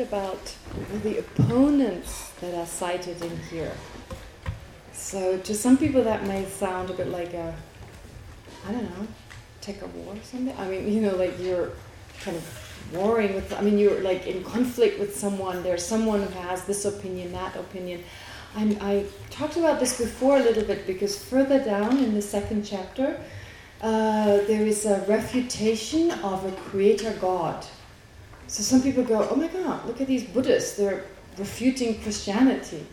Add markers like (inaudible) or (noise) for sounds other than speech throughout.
about the opponents that are cited in here. So to some people that may sound a bit like a, I don't know, take a war or something. I mean, you know, like you're kind of warring with, I mean, you're like in conflict with someone. There's someone who has this opinion, that opinion. I, I talked about this before a little bit because further down in the second chapter, uh, there is a refutation of a creator God. So some people go, oh my God, look at these Buddhists. They're refuting Christianity.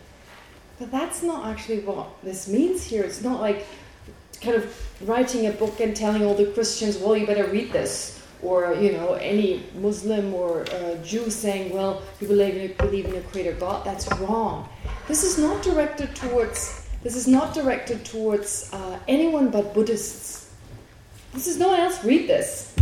But that's not actually what this means here. It's not like kind of writing a book and telling all the Christians, well, you better read this. Or, you know, any Muslim or uh, Jew saying, well, you believe in, a, believe in a creator God. That's wrong. This is not directed towards, this is not directed towards uh, anyone but Buddhists. This is no one else read this.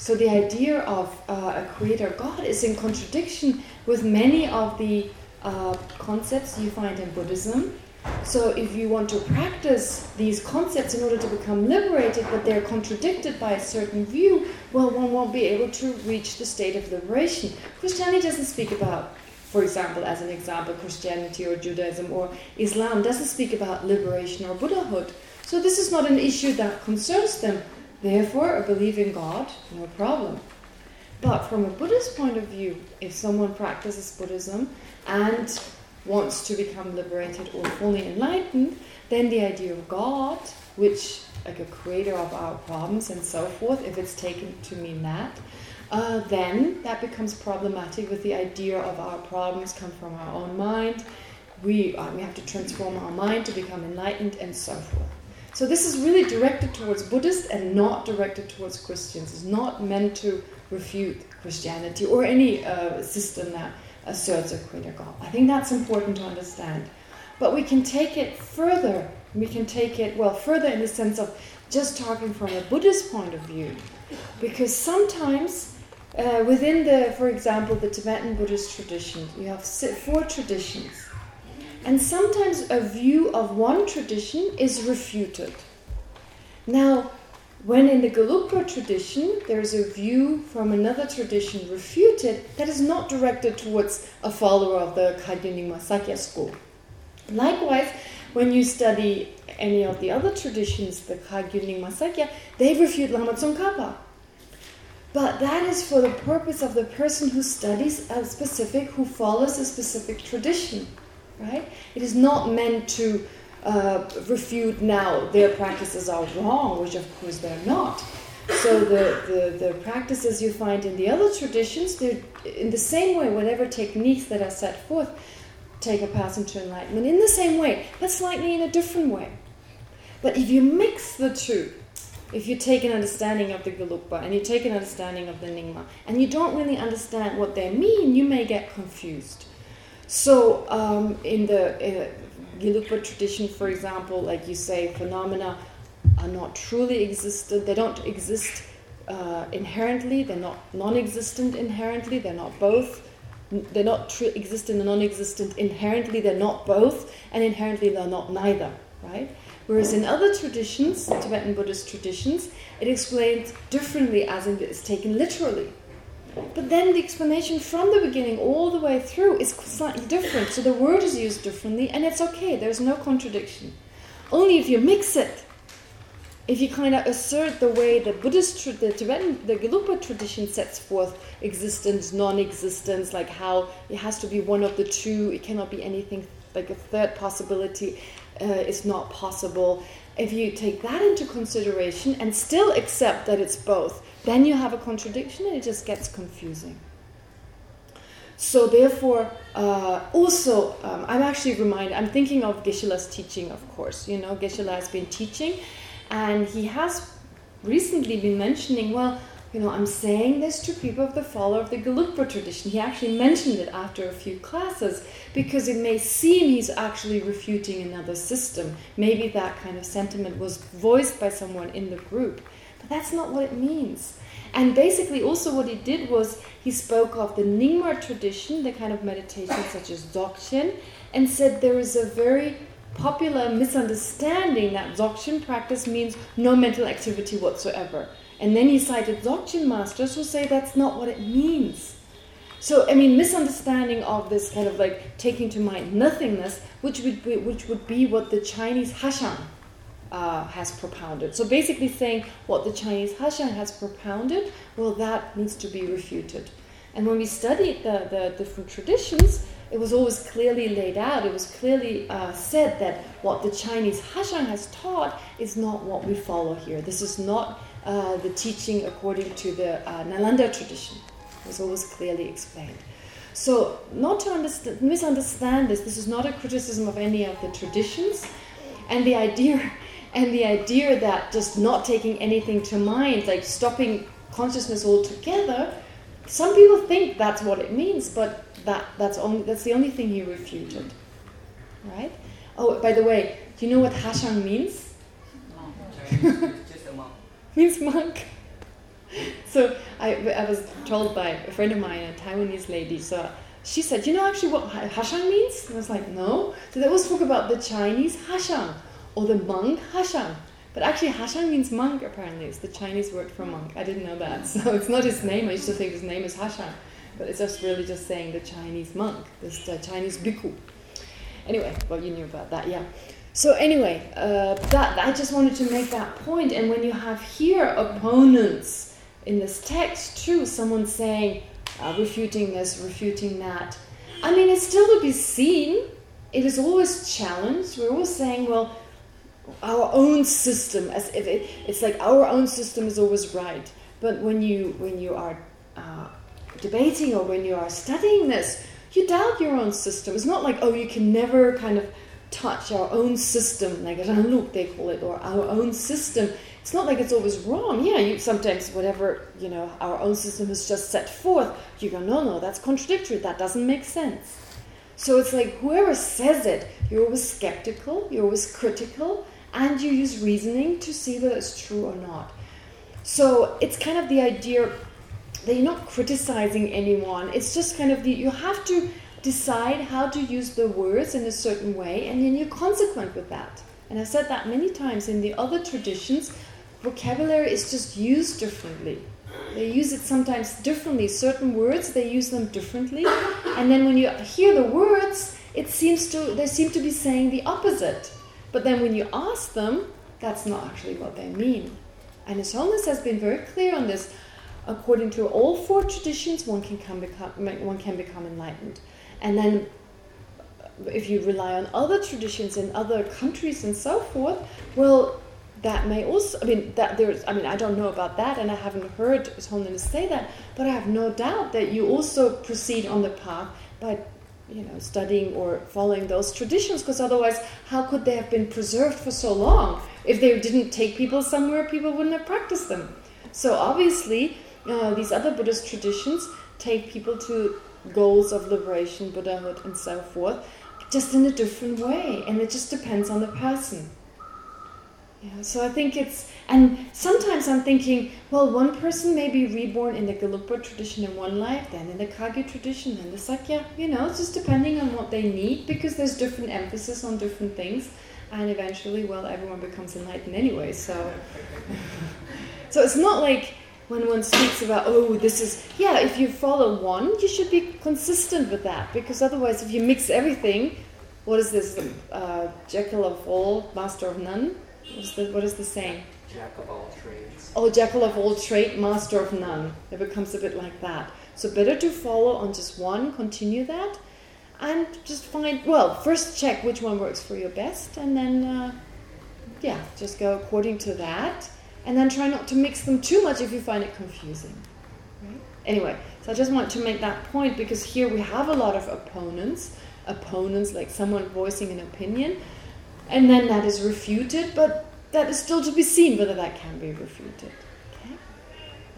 So the idea of uh, a creator God is in contradiction with many of the uh, concepts you find in Buddhism. So if you want to practice these concepts in order to become liberated, but they're contradicted by a certain view, well, one won't be able to reach the state of liberation. Christianity doesn't speak about, for example, as an example, Christianity or Judaism or Islam doesn't speak about liberation or Buddhahood. So this is not an issue that concerns them. Therefore, a belief in God, no problem. But from a Buddhist point of view, if someone practices Buddhism and wants to become liberated or fully enlightened, then the idea of God, which like a creator of our problems and so forth, if it's taken to mean that, uh, then that becomes problematic with the idea of our problems come from our own mind. We, uh, we have to transform our mind to become enlightened and so forth. So this is really directed towards Buddhists and not directed towards Christians. It's not meant to refute Christianity or any uh, system that asserts a creator God. I think that's important to understand. But we can take it further. We can take it, well, further in the sense of just talking from a Buddhist point of view. Because sometimes uh, within the, for example, the Tibetan Buddhist tradition, you have four traditions. And sometimes a view of one tradition is refuted. Now, when in the Gelugpa tradition, there is a view from another tradition refuted that is not directed towards a follower of the Kagyu Nyingma Sakya school. Likewise, when you study any of the other traditions, the Kagyu Nyingma Sakya, they refute Lama Tsongkhapa. But that is for the purpose of the person who studies a specific, who follows a specific tradition right? It is not meant to uh, refute now their practices are wrong, which of course they're not. So the, the, the practices you find in the other traditions, they're in the same way, whatever techniques that are set forth take a person to enlightenment in the same way, but slightly in a different way. But if you mix the two, if you take an understanding of the Gelugpa and you take an understanding of the Nyingma, and you don't really understand what they mean, you may get confused. So um, in the uh, tradition, for example, like you say, phenomena are not truly existent. They don't exist uh, inherently. They're not non-existent inherently. They're not both. They're not existent and non-existent inherently. They're not both, and inherently they're not neither. Right? Whereas in other traditions, Tibetan Buddhist traditions, it explains differently as in it's taken literally. But then the explanation from the beginning all the way through is slightly different. So the word is used differently, and it's okay. There's no contradiction. Only if you mix it, if you kind of assert the way the Buddhist, the Tibetan, the Gelugpa tradition sets forth existence, non-existence, like how it has to be one of the two, it cannot be anything like a third possibility uh, is not possible. If you take that into consideration and still accept that it's both, then you have a contradiction and it just gets confusing. So therefore, uh, also, um, I'm actually reminded, I'm thinking of Geshe-la's teaching, of course. You know, Geshe-la has been teaching, and he has recently been mentioning, well, you know, I'm saying this to people of the follower of the Gelugpa tradition. He actually mentioned it after a few classes because it may seem he's actually refuting another system. Maybe that kind of sentiment was voiced by someone in the group. But that's not what it means. And basically also what he did was he spoke of the Nyingma tradition, the kind of meditation such as Dzogchen, and said there is a very popular misunderstanding that Dzogchen practice means no mental activity whatsoever. And then he cited Dzogchen masters who say that's not what it means. So, I mean, misunderstanding of this kind of like taking to mind nothingness, which would be, which would be what the Chinese Hashang uh, has propounded. So basically saying what the Chinese Hashang has propounded, well, that needs to be refuted. And when we studied the, the different traditions, it was always clearly laid out, it was clearly uh, said that what the Chinese Hashang has taught is not what we follow here. This is not uh, the teaching according to the uh, Nalanda tradition. It was always clearly explained. So, not to misunderstand this, this is not a criticism of any of the traditions. And the idea and the idea that just not taking anything to mind, like stopping consciousness altogether, some people think that's what it means, but that that's only that's the only thing he refuted. Right? Oh, by the way, do you know what Hashang means? Monk. Just a monk. means monk. (laughs) So I, I was told by a friend of mine, a Taiwanese lady, so she said, you know actually what Hashang means? And I was like, no. So they always talk about the Chinese Hashang or the monk Hashang. But actually, Hashang means monk, apparently. It's the Chinese word for monk. I didn't know that. (laughs) So it's not his name. I used to think his name is Hashang. But it's just really just saying the Chinese monk, this the Chinese bhikkhu. Anyway, well, you knew about that, yeah. So anyway, uh, that I just wanted to make that point. And when you have here opponents in this text, too, someone saying, uh, refuting this, refuting that, I mean, it's still to be seen. It is always challenged. We're always saying, well, our own system as if it, it's like our own system is always right. But when you when you are uh, debating or when you are studying this you doubt your own system. It's not like oh you can never kind of touch our own system like (laughs) they call it or our own system. It's not like it's always wrong. Yeah you sometimes whatever you know our own system has just set forth. You go no no that's contradictory. That doesn't make sense. So it's like whoever says it you're always skeptical you're always critical and you use reasoning to see whether it's true or not. So it's kind of the idea that you're not criticizing anyone. It's just kind of the, you have to decide how to use the words in a certain way and then you're consequent with that. And I've said that many times in the other traditions, vocabulary is just used differently. They use it sometimes differently. Certain words, they use them differently. And then when you hear the words, it seems to they seem to be saying the opposite. But then when you ask them, that's not actually what they mean. And His Holiness has been very clear on this. According to all four traditions, one can come become one can become enlightened. And then uh, if you rely on other traditions in other countries and so forth, well, that may also, I mean, that there's, I mean, I don't know about that, and I haven't heard His Holiness say that, but I have no doubt that you also proceed on the path by you know, studying or following those traditions, because otherwise, how could they have been preserved for so long? If they didn't take people somewhere, people wouldn't have practiced them. So obviously, uh, these other Buddhist traditions take people to goals of liberation, Buddhahood, and so forth, just in a different way, and it just depends on the person. Yeah, so I think it's, and sometimes I'm thinking, well, one person may be reborn in the Gelugpa tradition in one life, then in the Kagyu tradition, then the Sakya, you know, it's just depending on what they need, because there's different emphasis on different things, and eventually, well, everyone becomes enlightened anyway, so... (laughs) so it's not like when one speaks about, oh, this is, yeah, if you follow one, you should be consistent with that, because otherwise, if you mix everything, what is this, uh, Jekyll of all, master of none? What's the, what is the saying? Jack of all trades. Oh, Jekyll of all trade, master of none. It becomes a bit like that. So better to follow on just one, continue that, and just find, well, first check which one works for you best, and then, uh, yeah, just go according to that, and then try not to mix them too much if you find it confusing. Right? Anyway, so I just want to make that point because here we have a lot of opponents, opponents like someone voicing an opinion, and then that is refuted, but that is still to be seen whether that can be refuted. Okay?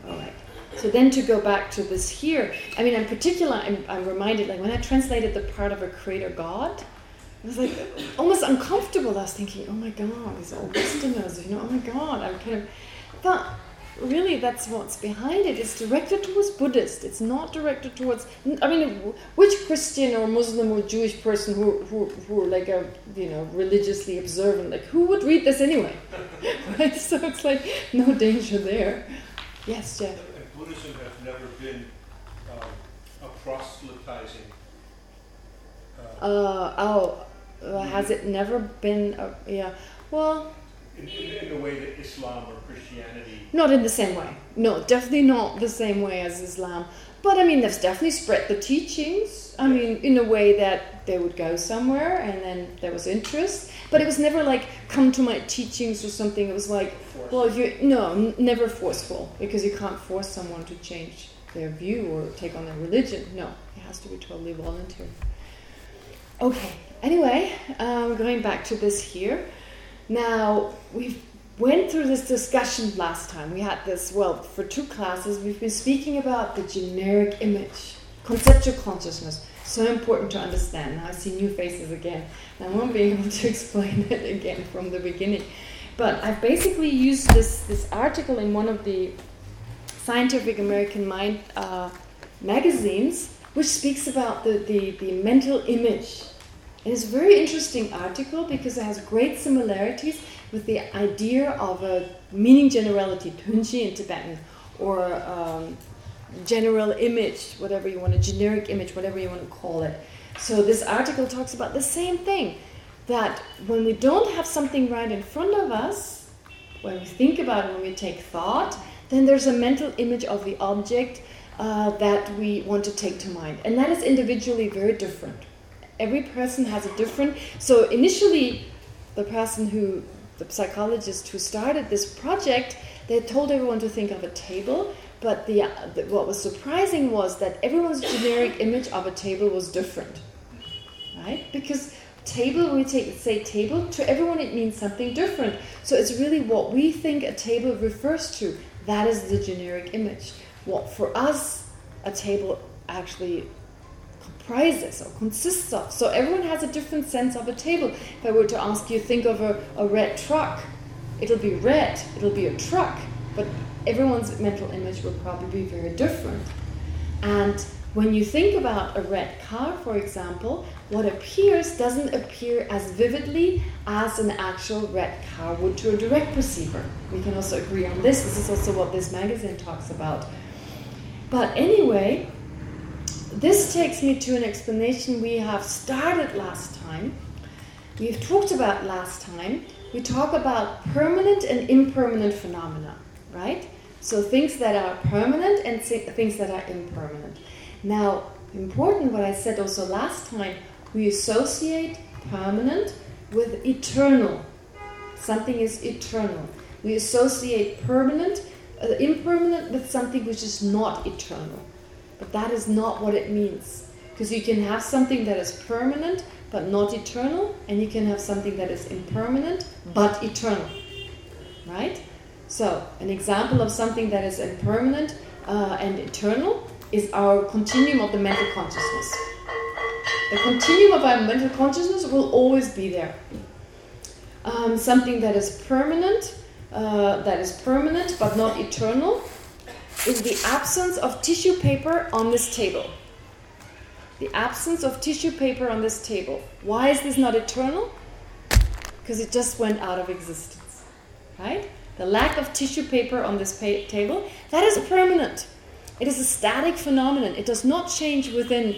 All right. So then to go back to this here, I mean, in particular, I'm, I'm reminded, like when I translated the part of a creator God, I was like almost uncomfortable. I was thinking, oh my God, these old Westerners, you know, oh my God. I'm kind of, but really that's what's behind it. It's directed towards Buddhist. It's not directed towards. I mean, which Christian or Muslim or Jewish person who who who are like a you know religiously observant, like who would read this anyway, (laughs) right? So it's like no danger there. Yes, Jeff. Buddhism has never been um, a proselytizing. Uh, Uh, oh, uh, has it never been, uh, yeah, well, in, the way that Islam or Christianity. not in the same way. No, definitely not the same way as Islam. But I mean, they've definitely spread the teachings. I mean, in a way that they would go somewhere and then there was interest. But it was never like, come to my teachings or something. It was like, well, if you, no, never forceful. Because you can't force someone to change their view or take on their religion. No, it has to be totally voluntary. Okay, anyway, um, going back to this here. Now, we went through this discussion last time. We had this, well, for two classes, we've been speaking about the generic image, conceptual consciousness. So important to understand. Now I see new faces again. I won't be able to (laughs) explain it again from the beginning. But I've basically used this, this article in one of the Scientific American Mind uh, magazines, which speaks about the, the, the mental image. And it's a very interesting article because it has great similarities with the idea of a meaning generality, tunji in Tibetan, or um, general image, whatever you want, a generic image, whatever you want to call it. So this article talks about the same thing, that when we don't have something right in front of us, when we think about it, when we take thought, then there's a mental image of the object uh, that we want to take to mind. And that is individually very different. Every person has a different... So initially, the person who, the psychologist who started this project, they told everyone to think of a table, but the, the, what was surprising was that everyone's generic image of a table was different, right? Because table, when we take say table, to everyone it means something different. So it's really what we think a table refers to. That is the generic image. What for us a table actually comprises or consists of. So everyone has a different sense of a table. If I were to ask you, think of a, a red truck, it'll be red, it'll be a truck, but everyone's mental image will probably be very different. And when you think about a red car, for example, what appears doesn't appear as vividly as an actual red car would to a direct perceiver. We can also agree on this. This is also what this magazine talks about. But anyway, this takes me to an explanation we have started last time. We've talked about last time. We talk about permanent and impermanent phenomena, right? So things that are permanent and things that are impermanent. Now, important what I said also last time, we associate permanent with eternal. Something is eternal. We associate permanent, uh, impermanent with something which is not eternal. But that is not what it means. Because you can have something that is permanent but not eternal, and you can have something that is impermanent but eternal. Right? So, an example of something that is impermanent uh, and eternal is our continuum of the mental consciousness. The continuum of our mental consciousness will always be there. Um, something that is permanent, uh, that is permanent but not eternal, is the absence of tissue paper on this table. The absence of tissue paper on this table. Why is this not eternal? Because it just went out of existence. Right? The lack of tissue paper on this table, that is permanent. It is a static phenomenon. It does not change within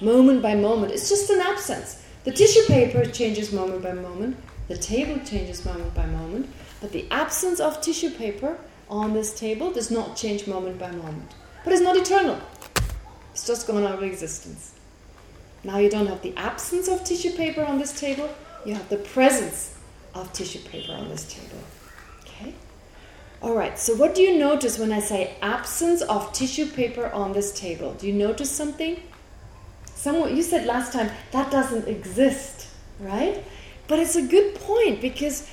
moment by moment. It's just an absence. The tissue paper changes moment by moment. The table changes moment by moment. But the absence of tissue paper on this table does not change moment by moment. But it's not eternal. It's just gone out of existence. Now you don't have the absence of tissue paper on this table. You have the presence of tissue paper on this table. Okay? All right, so what do you notice when I say absence of tissue paper on this table? Do you notice something? Someone You said last time, that doesn't exist, right? But it's a good point because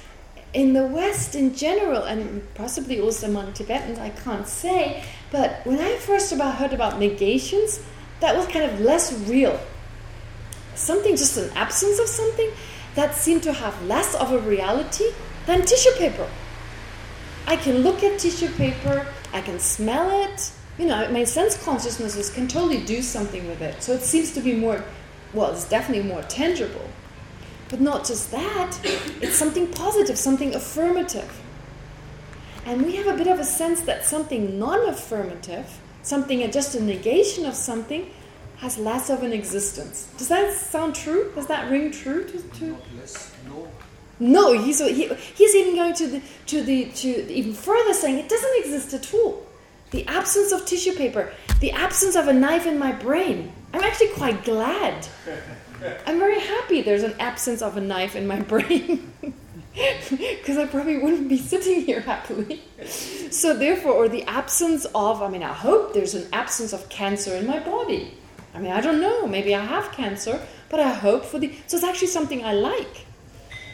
in the West in general, and possibly also among Tibetans, I can't say, but when I first about heard about negations, that was kind of less real. Something, just an absence of something, that seemed to have less of a reality than tissue paper. I can look at tissue paper, I can smell it, you know, my sense consciousnesses can totally do something with it. So it seems to be more, well, it's definitely more tangible. But not just that, it's something positive, something affirmative. And we have a bit of a sense that something non-affirmative, something just a negation of something, has less of an existence. Does that sound true? Does that ring true to, to less, no. no, he's he, he's even going to the to the to even further saying it doesn't exist at all. The absence of tissue paper, the absence of a knife in my brain. I'm actually quite glad. I'm very happy there's an absence of a knife in my (laughs) brain. Because I probably wouldn't be sitting here happily. So therefore, or the absence of, I mean, I hope there's an absence of cancer in my body. I mean, I don't know, maybe I have cancer, but I hope for the, so it's actually something I like.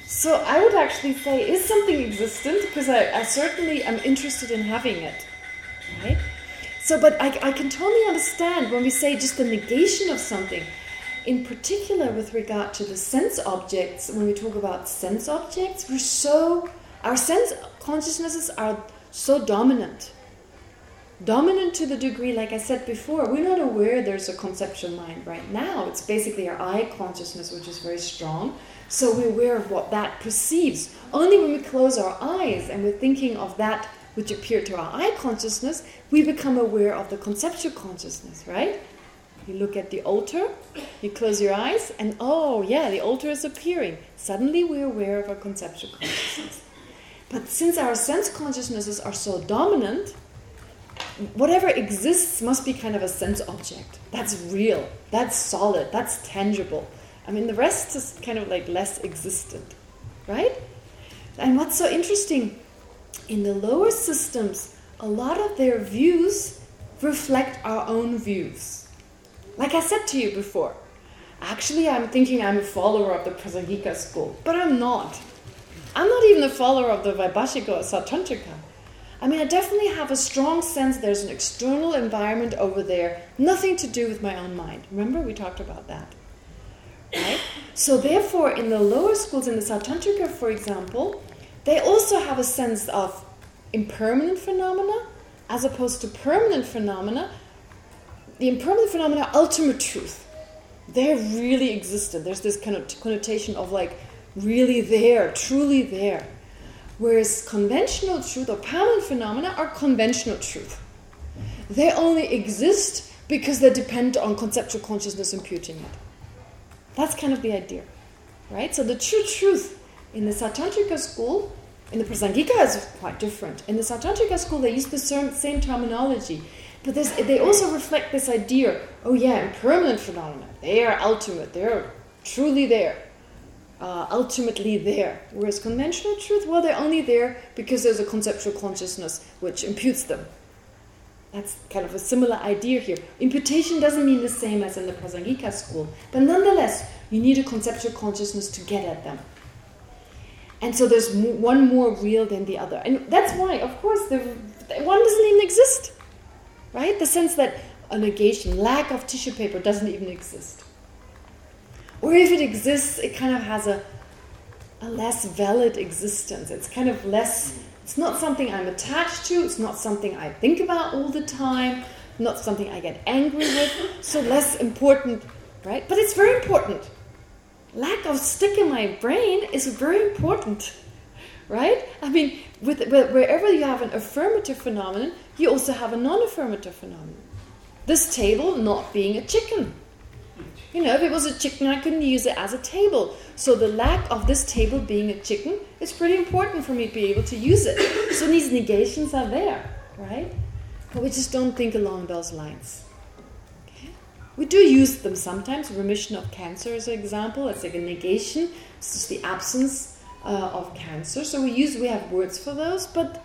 So I would actually say, is something existent? Because I, I certainly am interested in having it, right? So, but I, I can totally understand when we say just the negation of something, in particular with regard to the sense objects, when we talk about sense objects, we're so, our sense consciousnesses are so dominant. Dominant to the degree, like I said before, we're not aware there's a conceptual mind right now. It's basically our eye consciousness, which is very strong. So we're aware of what that perceives. Only when we close our eyes and we're thinking of that which appeared to our eye consciousness, we become aware of the conceptual consciousness, right? You look at the altar, you close your eyes, and oh, yeah, the altar is appearing. Suddenly we're aware of our conceptual consciousness. But since our sense consciousnesses are so dominant, whatever exists must be kind of a sense object. That's real, that's solid, that's tangible. I mean, the rest is kind of like less existent, right? And what's so interesting, in the lower systems, a lot of their views reflect our own views. Like I said to you before, actually I'm thinking I'm a follower of the Prasangika school, but I'm not. I'm not even a follower of the Vaibhashika or Sautrantika. I mean, I definitely have a strong sense there's an external environment over there, nothing to do with my own mind. Remember, we talked about that. Right? So therefore, in the lower schools, in the Sautrantika, for example, they also have a sense of impermanent phenomena as opposed to permanent phenomena the impermanent phenomena ultimate truth. They're really existent. There's this kind of connotation of like really there, truly there. Whereas conventional truth or permanent phenomena are conventional truth. They only exist because they depend on conceptual consciousness imputing it. That's kind of the idea. Right? So the true truth in the Sautrantika school, in the Prasangika is quite different. In the Sautrantika school, they use the same terminology. But this, they also reflect this idea, oh yeah, impermanent phenomena, they are ultimate, they're truly there, uh, ultimately there. Whereas conventional truth, well, they're only there because there's a conceptual consciousness which imputes them. That's kind of a similar idea here. Imputation doesn't mean the same as in the Prasangika school, but nonetheless, you need a conceptual consciousness to get at them. And so there's one more real than the other. And that's why, of course, the, one doesn't even exist right? The sense that a negation, lack of tissue paper doesn't even exist. Or if it exists, it kind of has a, a less valid existence. It's kind of less, it's not something I'm attached to, it's not something I think about all the time, not something I get angry with, so less important, right? But it's very important. Lack of stick in my brain is very important, right? I mean, with, wherever you have an affirmative phenomenon, you also have a non-affirmative phenomenon. This table not being a chicken. You know, if it was a chicken, I couldn't use it as a table. So the lack of this table being a chicken is pretty important for me to be able to use it. So these negations are there, right? But we just don't think along those lines. Okay? We do use them sometimes. Remission of cancer is an example. It's like a negation. It's just the absence uh, of cancer. So we use we have words for those, but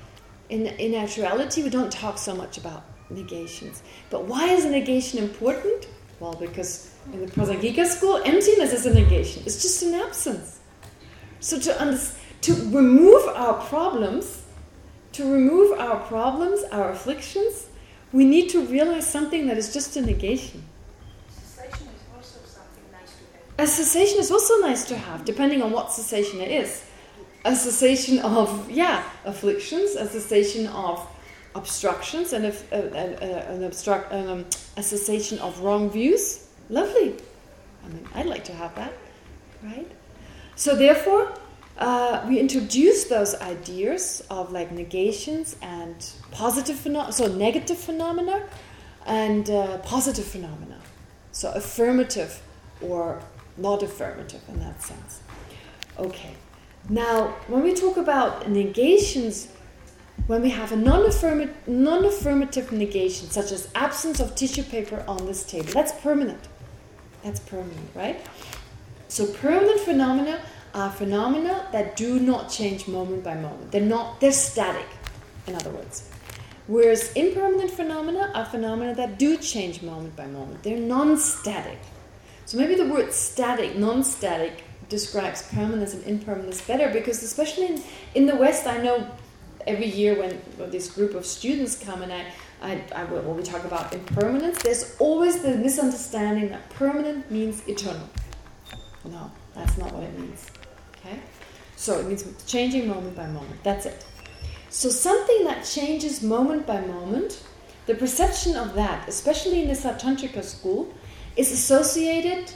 in, in actuality, we don't talk so much about negations. But why is a negation important? Well, because in the Prasangika school, emptiness is a negation. It's just an absence. So to, to remove our problems, to remove our problems, our afflictions, we need to realize something that is just a negation. Cessation is also something nice to have. A cessation is also nice to have, depending on what cessation it is a cessation of, yeah, afflictions, a cessation of obstructions, and a, a, a, an obstruct, um, a cessation of wrong views. Lovely. I mean, I'd like to have that, right? So therefore, uh, we introduce those ideas of like negations and positive phenomena, so negative phenomena and uh, positive phenomena. So affirmative or not affirmative in that sense. Okay. Now, when we talk about negations, when we have a non-affirmative non negation, such as absence of tissue paper on this table, that's permanent. That's permanent, right? So permanent phenomena are phenomena that do not change moment by moment. They're not, they're static, in other words. Whereas impermanent phenomena are phenomena that do change moment by moment. They're non-static. So maybe the word static, non-static, describes permanence and impermanence better because especially in, in the West, I know every year when, this group of students come and I, I, I when we talk about impermanence, there's always the misunderstanding that permanent means eternal. No, that's not what it means. Okay? So it means changing moment by moment. That's it. So something that changes moment by moment, the perception of that, especially in the Sautrantika school, is associated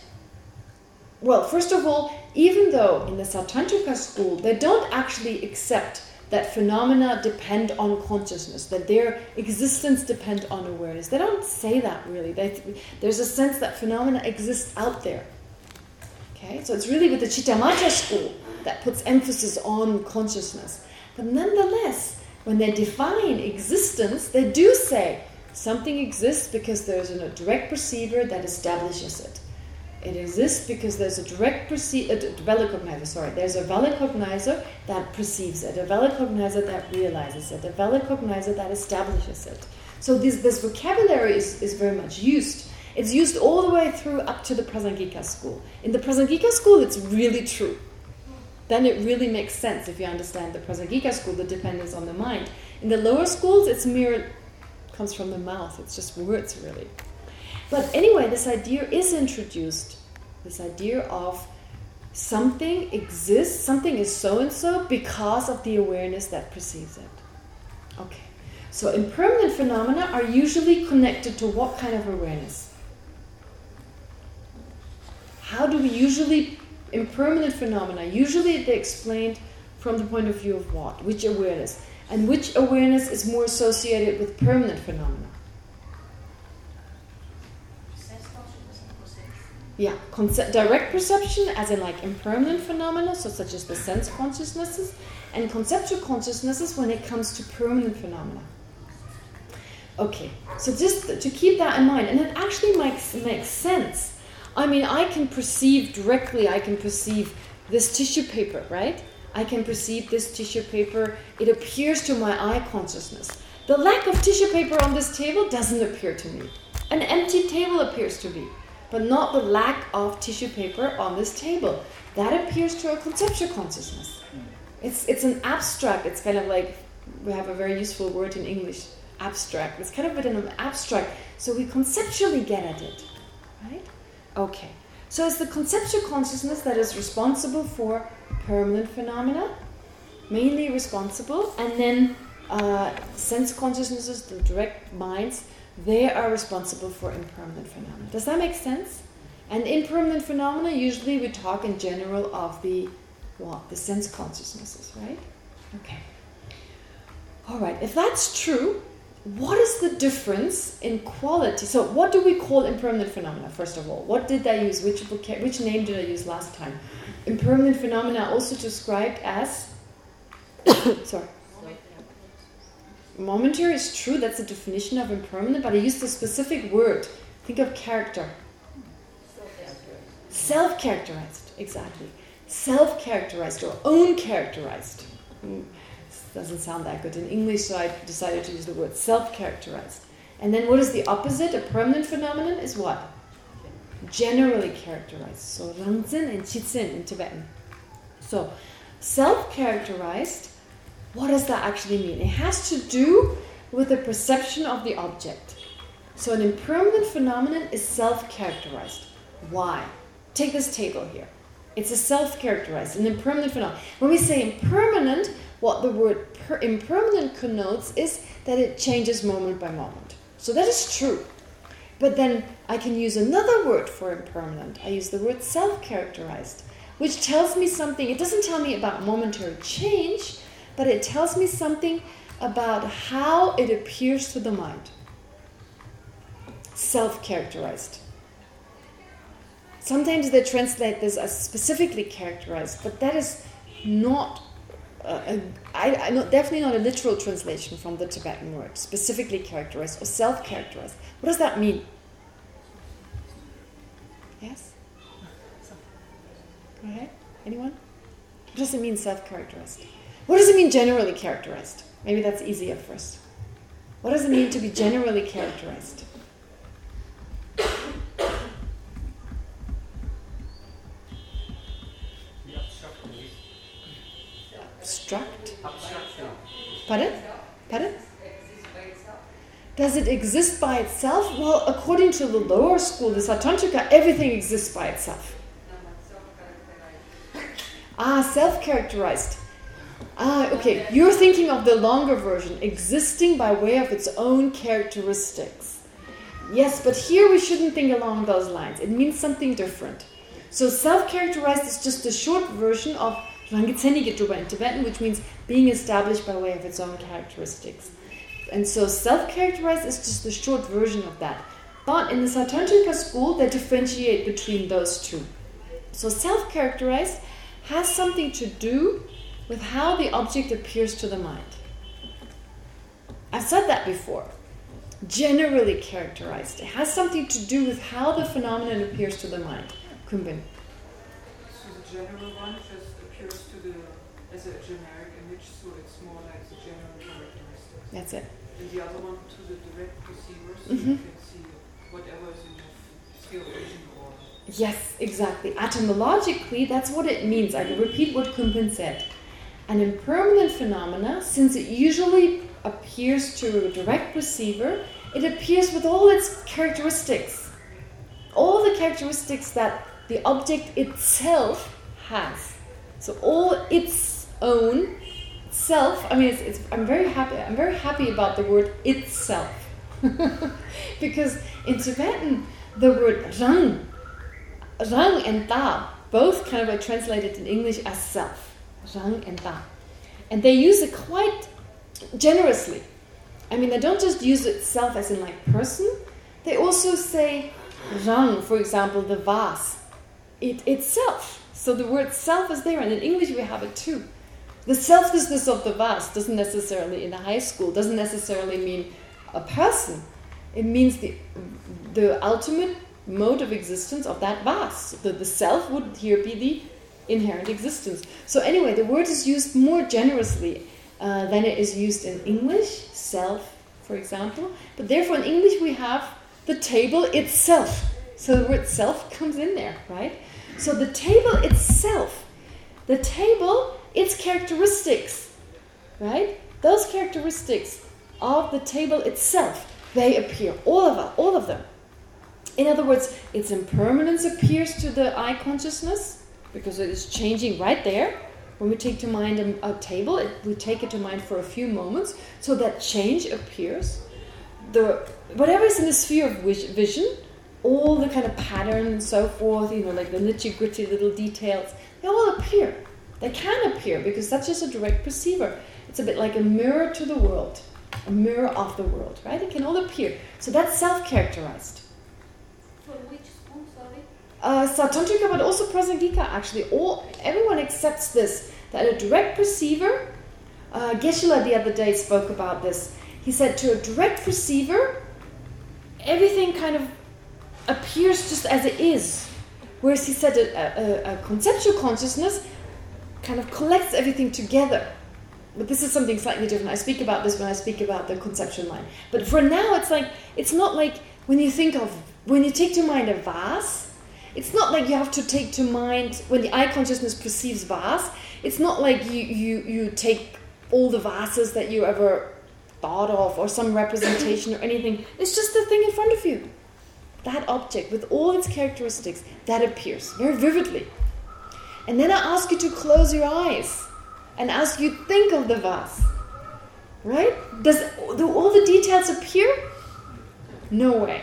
well, first of all, even though in the Sautrantika school, they don't actually accept that phenomena depend on consciousness, that their existence depend on awareness. They don't say that really. They, there's a sense that phenomena exist out there. Okay, so it's really with the Chittamatra school that puts emphasis on consciousness. But nonetheless, when they define existence, they do say something exists because there's a direct perceiver that establishes it. It exists because there's a direct perceive, a cognizer, sorry, there's a cognizer that perceives it, a cognizer that realizes it, a cognizer that establishes it. So this, this vocabulary is, is very much used. It's used all the way through up to the Prasangika school. In the Prasangika school, it's really true. Then it really makes sense if you understand the Prasangika school, the dependence on the mind. In the lower schools, it's mere, comes from the mouth. It's just words, really. But anyway, this idea is introduced. This idea of something exists, something is so-and-so because of the awareness that perceives it. Okay. So impermanent phenomena are usually connected to what kind of awareness? How do we usually, impermanent phenomena, usually they're explained from the point of view of what? Which awareness? And which awareness is more associated with permanent phenomena? Yeah, direct perception as in like impermanent phenomena, so such as the sense consciousnesses, and conceptual consciousnesses when it comes to permanent phenomena. Okay, so just to keep that in mind, and it actually makes makes sense. I mean, I can perceive directly, I can perceive this tissue paper, right? I can perceive this tissue paper, it appears to my eye consciousness. The lack of tissue paper on this table doesn't appear to me. An empty table appears to me but not the lack of tissue paper on this table. That appears to a conceptual consciousness. It's it's an abstract. It's kind of like we have a very useful word in English, abstract. It's kind of bit an abstract, so we conceptually get at it, right? Okay. So it's the conceptual consciousness that is responsible for permanent phenomena, mainly responsible, and then uh, sense consciousnesses, the direct minds, they are responsible for impermanent phenomena. Does that make sense? And impermanent phenomena, usually we talk in general of the what? The sense consciousnesses, right? Okay. All right, if that's true, what is the difference in quality? So what do we call impermanent phenomena, first of all? What did I use? Which, which name did I use last time? Impermanent phenomena also described as... (coughs) sorry. Momentary is true, that's the definition of impermanent, but I used a specific word. Think of character. Self-characterized, exactly. Self-characterized or own-characterized. Mm, doesn't sound that good in English, so I decided to use the word self-characterized. And then what is the opposite? A permanent phenomenon is what? Generally characterized. So rangzin and chitsin in Tibetan. So self-characterized what does that actually mean? It has to do with the perception of the object. So an impermanent phenomenon is self-characterized. Why? Take this table here. It's a self-characterized, an impermanent phenomenon. When we say impermanent, what the word impermanent connotes is that it changes moment by moment. So that is true. But then I can use another word for impermanent. I use the word self-characterized, which tells me something. It doesn't tell me about momentary change, but it tells me something about how it appears to the mind. Self-characterized. Sometimes they translate this as specifically characterized, but that is not, uh, not, definitely not a literal translation from the Tibetan word, specifically characterized or self-characterized. What does that mean? Yes? Go ahead. Anyone? What does it mean self-characterized? What does it mean generally characterized? Maybe that's easier first. What does it mean to be generally characterized? Abstract? Pardon? Pardon? Does it exist by itself? Well, according to the lower school, the Sautrantika, everything exists by itself. Ah, self-characterized. Ah, okay. You're thinking of the longer version, existing by way of its own characteristics. Yes, but here we shouldn't think along those lines. It means something different. So self-characterized is just a short version of Rangitsenige in Tibetan, which means being established by way of its own characteristics. And so self-characterized is just the short version of that. But in the Sautrantika school, they differentiate between those two. So self-characterized has something to do with how the object appears to the mind. I've said that before. Generally characterized. It has something to do with how the phenomenon appears to the mind. Kumbin. So the general one just appears to the as a generic image, so it's more like the general characteristics. That's it. And the other one to the direct perceiver, so Mhm. you can see whatever is in your field of vision or Yes, exactly. Etymologically, that's what it means. I repeat what Kumpin said. An impermanent phenomena, since it usually appears to a direct perceiver, it appears with all its characteristics. All the characteristics that the object itself has. So all its own self, I mean, it's, it's, I'm very happy. I'm very happy about the word itself. (laughs) because in Tibetan, the word rang Rang and Da both kind of are translated in English as self. Rang and Da. And they use it quite generously. I mean, they don't just use it self as in like person. They also say Rang, for example, the vase, it itself. So the word self is there, and in English we have it too. The selflessness of the vase doesn't necessarily, in the high school, doesn't necessarily mean a person. It means the the ultimate mode of existence of that vase. The, the self would here be the inherent existence. So anyway, the word is used more generously uh, than it is used in English, self, for example. But therefore in English we have the table itself. So the word self comes in there, right? So the table itself, the table, its characteristics, right? Those characteristics of the table itself, they appear, all of all of them. In other words, its impermanence appears to the eye consciousness because it is changing right there. When we take to mind a, a table, it, we take it to mind for a few moments, so that change appears. The whatever is in the sphere of vision, all the kind of pattern and so forth, you know, like the nitty gritty little details, they all appear. They can appear because that's just a direct perceiver. It's a bit like a mirror to the world, a mirror of the world, right? It can all appear. So that's self-characterized. From which? Uh, Sautrantika, but also Prasangika, actually. All Everyone accepts this, that a direct perceiver, uh, Geshe-la the other day spoke about this. He said to a direct perceiver, everything kind of appears just as it is. Whereas he said a, a, a conceptual consciousness kind of collects everything together. But this is something slightly different. I speak about this when I speak about the conceptual mind. But for now, it's like it's not like when you think of when you take to mind a vase. It's not like you have to take to mind when the eye consciousness perceives vase. It's not like you you you take all the vases that you ever thought of or some representation or anything. It's just the thing in front of you. That object with all its characteristics that appears very vividly. And then I ask you to close your eyes and ask you think of the vase. Right? Does do all the details appear? No way.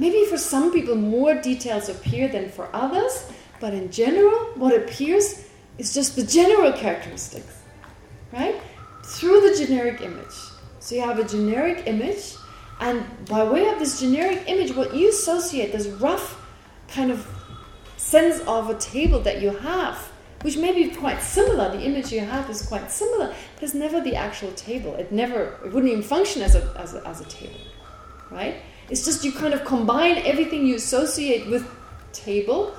Maybe for some people more details appear than for others, but in general, what appears is just the general characteristics. Right? Through the generic image. So you have a generic image, and by way of this generic image, what you associate, this rough kind of sense of a table that you have, which may be quite similar. The image you have is quite similar, but it's never the actual table. It never, it wouldn't even function as a, as a, as a table, right? It's just you kind of combine everything you associate with table,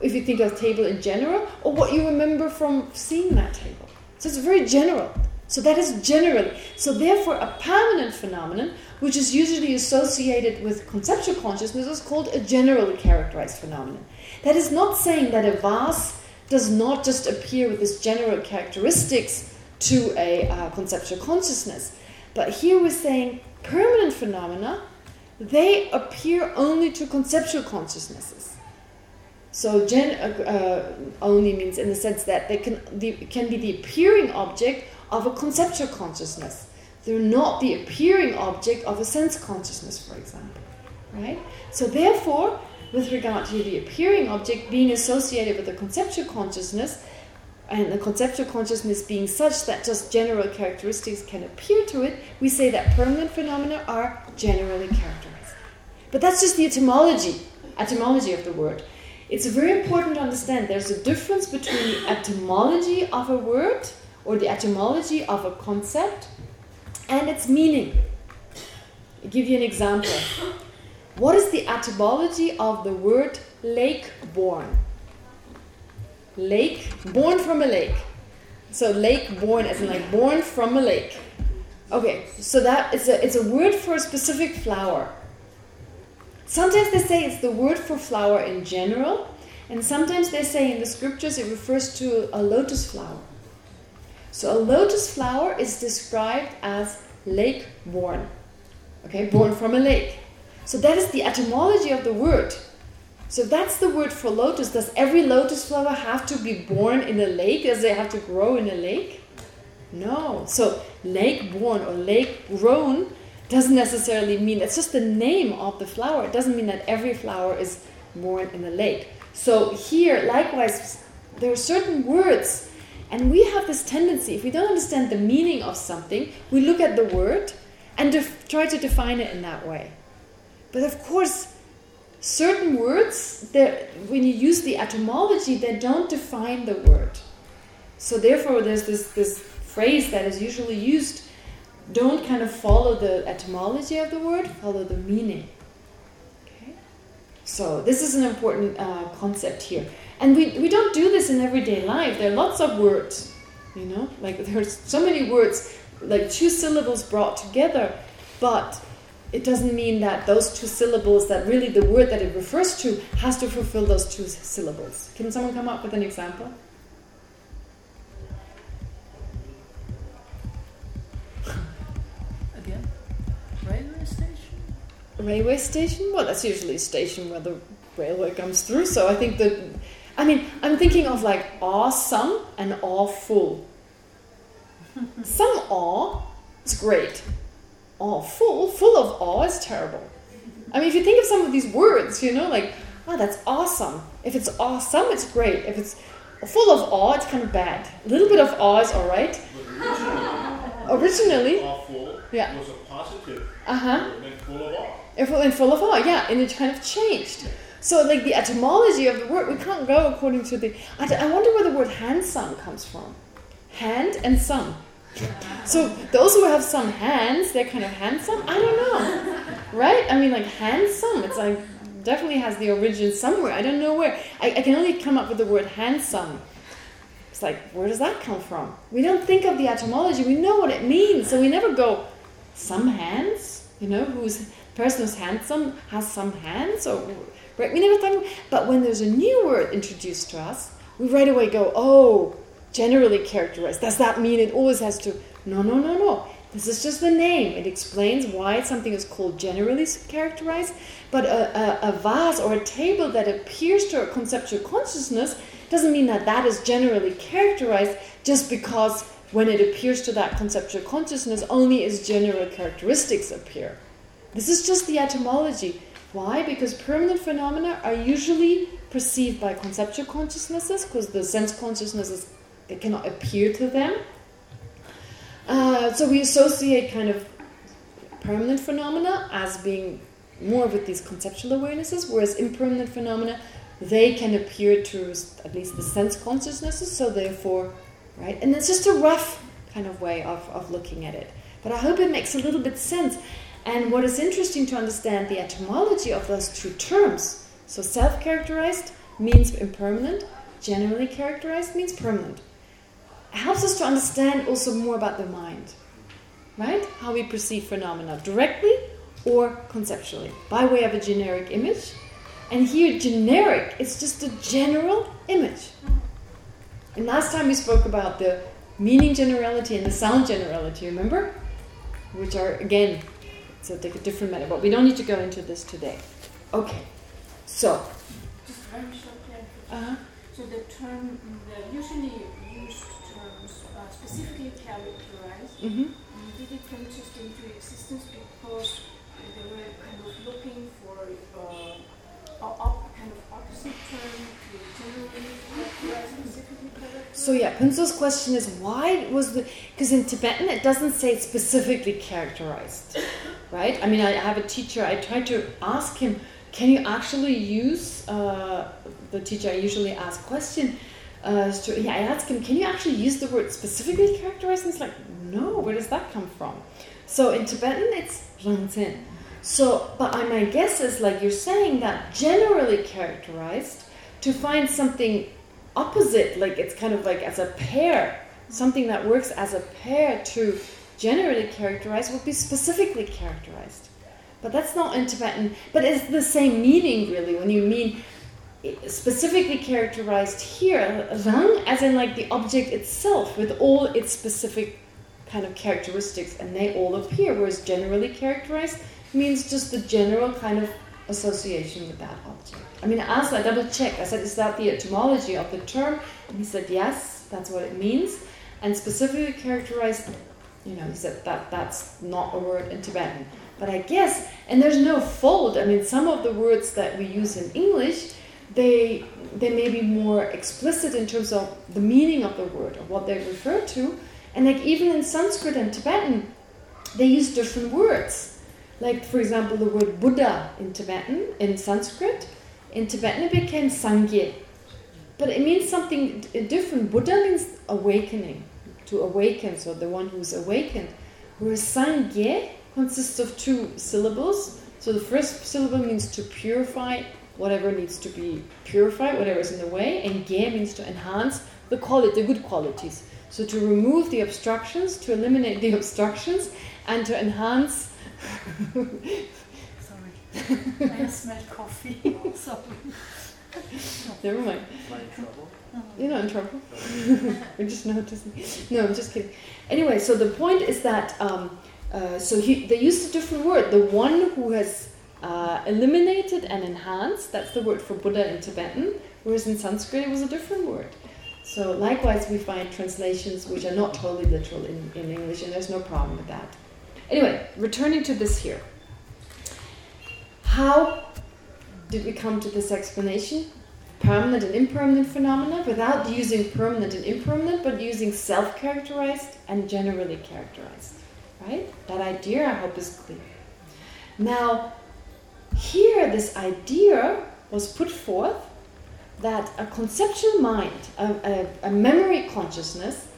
if you think of table in general, or what you remember from seeing that table. So it's very general. So that is generally. So therefore, a permanent phenomenon, which is usually associated with conceptual consciousness, is called a generally characterized phenomenon. That is not saying that a vase does not just appear with its general characteristics to a uh, conceptual consciousness. But here we're saying permanent phenomena, they appear only to conceptual consciousnesses. So gen uh, uh, only means in the sense that they can the, can be the appearing object of a conceptual consciousness. They're not the appearing object of a sense consciousness, for example. Right? So therefore, with regard to the appearing object being associated with the conceptual consciousness, and the conceptual consciousness being such that just general characteristics can appear to it, we say that permanent phenomena are generally characterized. But that's just the etymology, etymology of the word. It's very important to understand there's a difference between the etymology of a word or the etymology of a concept and its meaning. I'll give you an example. What is the etymology of the word lake born? Lake, born from a lake. So lake born as in like born from a lake. Okay, so that is a it's a word for a specific flower. Sometimes they say it's the word for flower in general, and sometimes they say in the scriptures it refers to a lotus flower. So a lotus flower is described as lake born. Okay, born from a lake. So that is the etymology of the word. So that's the word for lotus. Does every lotus flower have to be born in a lake? Does it have to grow in a lake? No. So lake born or lake grown doesn't necessarily mean, it's just the name of the flower. It doesn't mean that every flower is born in a lake. So here, likewise, there are certain words and we have this tendency, if we don't understand the meaning of something, we look at the word and try to define it in that way. But of course, certain words, when you use the etymology, they don't define the word. So therefore, there's this, this phrase that is usually used, don't kind of follow the etymology of the word, follow the meaning. Okay? So this is an important uh, concept here. And we, we don't do this in everyday life. There are lots of words, you know, like there's so many words, like two syllables brought together, but it doesn't mean that those two syllables, that really the word that it refers to, has to fulfill those two syllables. Can someone come up with an example? Railway station? Well, that's usually a station where the railway comes through, so I think that I mean, I'm thinking of like awesome and awful. (laughs) Some awe is great. Awful, full of awe is terrible. I mean, if you think of some of these words, you know, like, oh, that's awesome. If it's awesome, it's great. If it's full of awe, it's kind of bad. A little bit of awe is all right. (laughs) Originally, awful yeah. was a positive uh-huh. and full of awe. And full of awe, yeah, and it kind of changed. So, like the etymology of the word, we can't go according to the. I, I wonder where the word handsome comes from. Hand and some. So those who have some hands, they're kind of handsome. I don't know, right? I mean, like handsome. It's like definitely has the origin somewhere. I don't know where. I, I can only come up with the word handsome. It's like, where does that come from? We don't think of the etymology. We know what it means, so we never go, some hands. You know, who's person who's handsome has some hands, or Right? We never thought, but when there's a new word introduced to us, we right away go, oh, generally characterized. Does that mean it always has to? No, no, no, no. This is just the name. It explains why something is called generally characterized. But a, a, a vase or a table that appears to a conceptual consciousness doesn't mean that that is generally characterized just because when it appears to that conceptual consciousness, only its general characteristics appear. This is just the etymology. Why? Because permanent phenomena are usually perceived by conceptual consciousnesses, because the sense consciousnesses, they cannot appear to them. Uh, so we associate kind of permanent phenomena as being more with these conceptual awarenesses, whereas impermanent phenomena they can appear to at least the sense consciousnesses, so therefore, right? And it's just a rough kind of way of, of looking at it. But I hope it makes a little bit sense. And what is interesting to understand the etymology of those two terms. So self-characterized means impermanent, generally characterized means permanent. It helps us to understand also more about the mind, right? How we perceive phenomena directly or conceptually, by way of a generic image. And here, generic, it's just a general image. And last time we spoke about the meaning generality and the sound generality, remember? Which are, again, so take a different matter, but we don't need to go into this today. Okay, so, Just very short clarification. uh, So the term, the usually used terms are specifically characterized. mhm. And did it come just into existence because they were kind of looking for uh, a kind of opposite term to generally characterize specifically? So yeah, Punso's question is why was the because in Tibetan it doesn't say specifically characterized, right? I mean, I have a teacher. I tried to ask him, can you actually use uh, the teacher? I usually ask question. Uh, yeah, I asked him, can you actually use the word specifically characterized? And he's like, no. Where does that come from? So in Tibetan it's rangzhen. So, but I, my guess is like you're saying that generally characterized to find something opposite, like it's kind of like as a pair, something that works as a pair to generally characterized would be specifically characterized. But that's not in Tibetan, but it's the same meaning really when you mean specifically characterized here, rang as in like the object itself with all its specific kind of characteristics and they all appear, whereas generally characterized means just the general kind of association with that object. I mean, I asked, I double checked. I said, is that the etymology of the term? And he said, yes, that's what it means. And specifically characterized, you know, said that that's not a word in Tibetan. But I guess, and there's no fault. I mean, some of the words that we use in English, they they may be more explicit in terms of the meaning of the word or what they refer to. And like even in Sanskrit and Tibetan, they use different words. Like, for example, the word Buddha in Tibetan, in Sanskrit, in Tibetan it became Sangye. But it means something different. Buddha means awakening, to awaken, so the one who's awakened. Whereas Sangye consists of two syllables. So the first syllable means to purify whatever needs to be purified, whatever is in the way, and Ge means to enhance the quality, the good qualities. So to remove the obstructions, to eliminate the (laughs) obstructions, and to enhance (laughs) Sorry. I smelled coffee. (laughs) Sorry. Never mind. In trouble? You're not in trouble. (laughs) We're just noticing. No, I'm just kidding. Anyway, so the point is that um, uh, so he, they used a different word. The one who has uh, eliminated and enhanced, that's the word for Buddha in Tibetan, whereas in Sanskrit it was a different word. So likewise we find translations which are not totally literal in, in English and there's no problem with that. Anyway, returning to this here. How did we come to this explanation? Permanent and impermanent phenomena without using permanent and impermanent, but using self-characterized and generally characterized. Right? That idea, I hope, is clear. Now, here, this idea was put forth that a conceptual mind, a, a, a memory consciousness,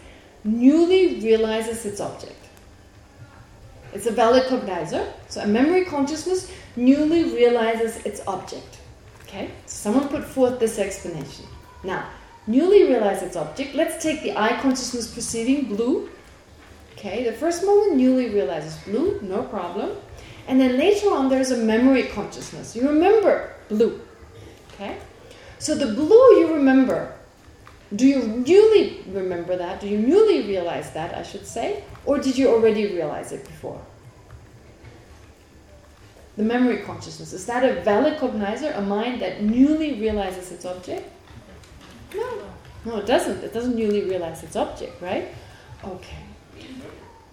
newly realizes its object. It's a valid cognizer. So a memory consciousness newly realizes its object. Okay? So someone put forth this explanation. Now, newly realize its object. Let's take the eye consciousness perceiving blue. Okay, the first moment newly realizes blue, no problem. And then later on there's a memory consciousness. You remember blue. Okay? So the blue you remember, do you newly remember that? Do you newly realize that, I should say? Or did you already realize it before? The memory consciousness, is that a valid cognizer, a mind that newly realizes its object? No. No, it doesn't. It doesn't newly realize its object, right? Okay.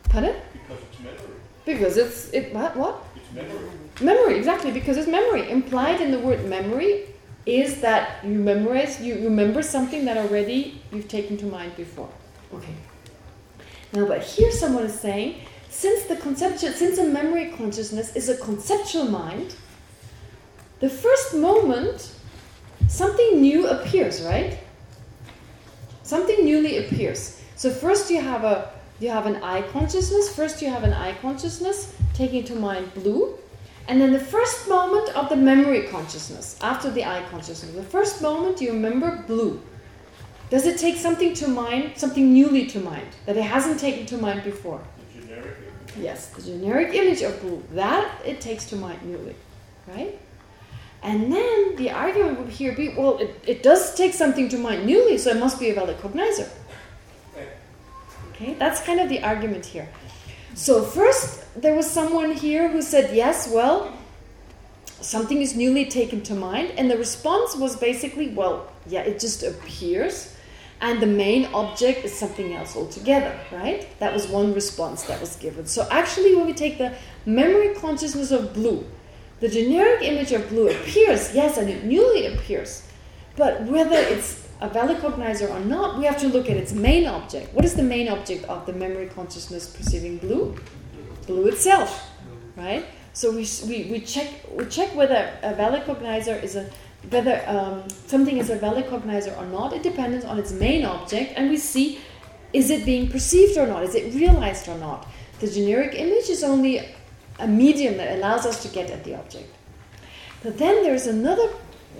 Pardon? Because it's memory. Because it's, it what? What? It's memory. Memory, exactly, because it's memory. Implied in the word memory is that you memorize, you remember something that already you've taken to mind before. Okay. Now, but here someone is saying, since the conceptual, since a memory consciousness is a conceptual mind, the first moment something new appears, right? Something newly appears. So first you have a you have an eye consciousness. First you have an eye consciousness taking to mind blue. And then the first moment of the memory consciousness, after the eye consciousness, the first moment you remember blue. Does it take something to mind, something newly to mind, that it hasn't taken to mind before? Yes, the generic image of. That it takes to mind newly, right? And then the argument would here be, well, it, it does take something to mind newly, so it must be a valid cognizer. Okay, that's kind of the argument here. So first, there was someone here who said, yes, well, something is newly taken to mind. And the response was basically, well, yeah, it just appears. And the main object is something else altogether, right? That was one response that was given. So actually, when we take the memory consciousness of blue, the generic image of blue appears, yes, and it newly appears. But whether it's a valid cognizer or not, we have to look at its main object. What is the main object of the memory consciousness perceiving blue? Blue itself, right? So we, we, we check we check whether a valid cognizer is a whether um, something is a valid cognizer or not. It depends on its main object, and we see is it being perceived or not? Is it realized or not? The generic image is only a medium that allows us to get at the object. But then there's another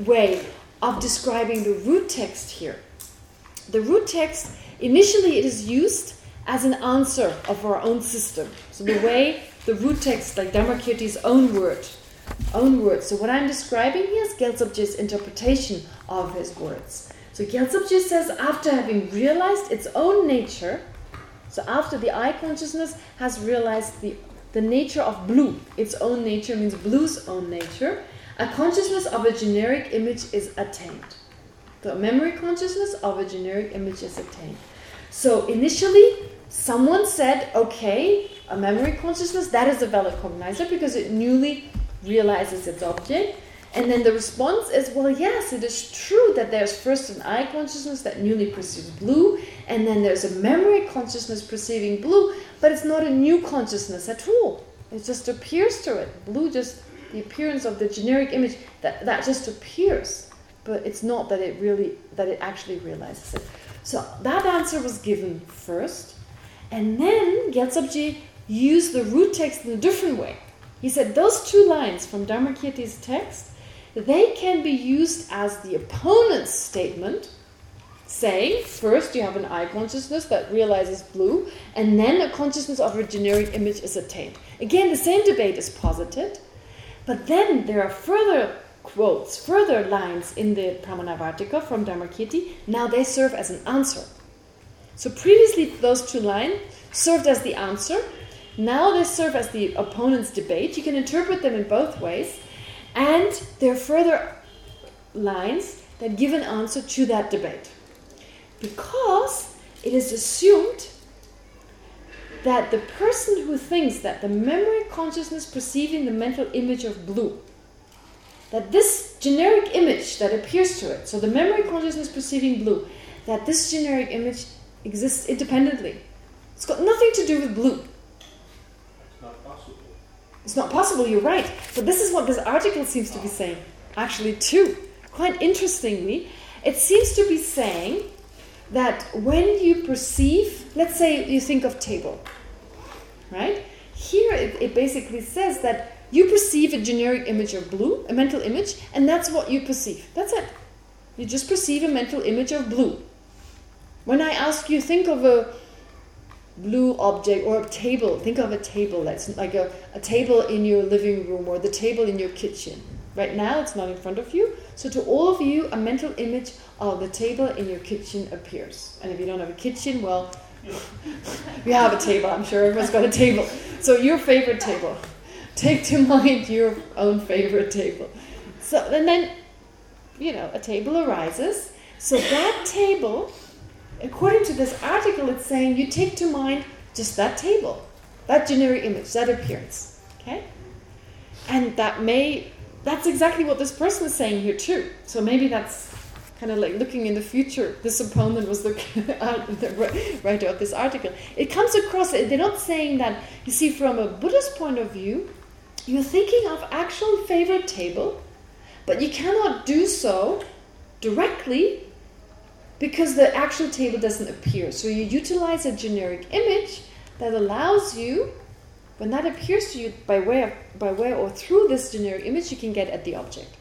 way of describing the root text here. The root text, initially it is used as an answer of our own system. So the way the root text, like Dharmakirti's own word, own words. So what I'm describing here is Gyaltsabje's interpretation of his words. So Gyaltsabje says after having realized its own nature, so after the eye consciousness has realized the, the nature of blue, its own nature means blue's own nature, a consciousness of a generic image is attained. The memory consciousness of a generic image is attained. So initially, someone said, okay, a memory consciousness, that is a valid cognizer because it newly realizes its object. And then the response is, well, yes, it is true that there's first an eye consciousness that newly perceives blue, and then there's a memory consciousness perceiving blue, but it's not a new consciousness at all. It just appears to it. Blue just, the appearance of the generic image, that, that just appears. But it's not that it really, that it actually realizes it. So that answer was given first, and then Gyaltsabje used the root text in a different way. He said those two lines from Dharmakirti's text, they can be used as the opponent's statement, saying, first you have an eye consciousness that realizes blue, and then a consciousness of a generic image is attained. Again, the same debate is posited, but then there are further quotes, further lines in the Pramanavarttika from Dharmakirti. Now they serve as an answer. So previously those two lines served as the answer, now they serve as the opponent's debate. You can interpret them in both ways. And there are further lines that give an answer to that debate. Because it is assumed that the person who thinks that the memory consciousness perceiving the mental image of blue, that this generic image that appears to it, so the memory consciousness perceiving blue, that this generic image exists independently. It's got nothing to do with blue. It's not possible. You're right. But this is what this article seems to be saying, actually, too. Quite interestingly, it seems to be saying that when you perceive, let's say you think of table, right? Here it, it basically says that you perceive a generic image of blue, a mental image, and that's what you perceive. That's it. You just perceive a mental image of blue. When I ask you, think of a blue object or a table. Think of a table that's like a, a table in your living room or the table in your kitchen. Right now it's not in front of you. So to all of you, a mental image of the table in your kitchen appears. And if you don't have a kitchen, well, (laughs) you have a table. I'm sure everyone's got a table. So your favorite table. Take to mind your own favorite table. So and then, you know, a table arises. So that table according to this article, it's saying you take to mind just that table, that generic image, that appearance. Okay? And that may, that's exactly what this person is saying here too. So maybe that's kind of like looking in the future. This opponent was looking (laughs) the writer of this article. It comes across, they're not saying that, you see, from a Buddhist point of view, you're thinking of actual favorite table, but you cannot do so directly because the actual table doesn't appear. So you utilize a generic image that allows you, when that appears to you by way of, by way or through this generic image, you can get at the object.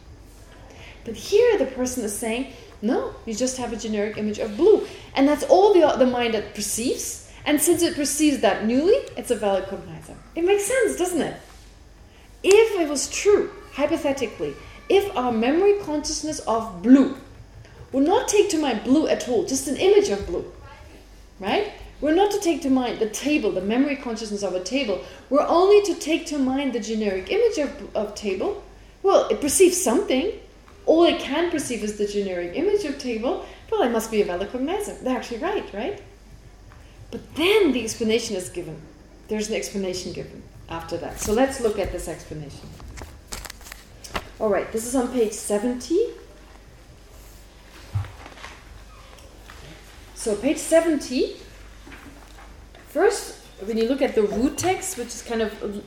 But here the person is saying, no, you just have a generic image of blue. And that's all the, the mind that perceives. And since it perceives that newly, it's a valid cognizer. It makes sense, doesn't it? If it was true, hypothetically, if our memory consciousness of blue would not take to mind blue at all, just an image of blue, right? We're not to take to mind the table, the memory consciousness of a table. We're only to take to mind the generic image of, of table. Well, it perceives something. All it can perceive is the generic image of table. Well, it must be a valid. They're actually right, right? But then the explanation is given. There's an explanation given after that. So let's look at this explanation. All right, this is on page 70. So page 70, first, when you look at the root text, which is kind of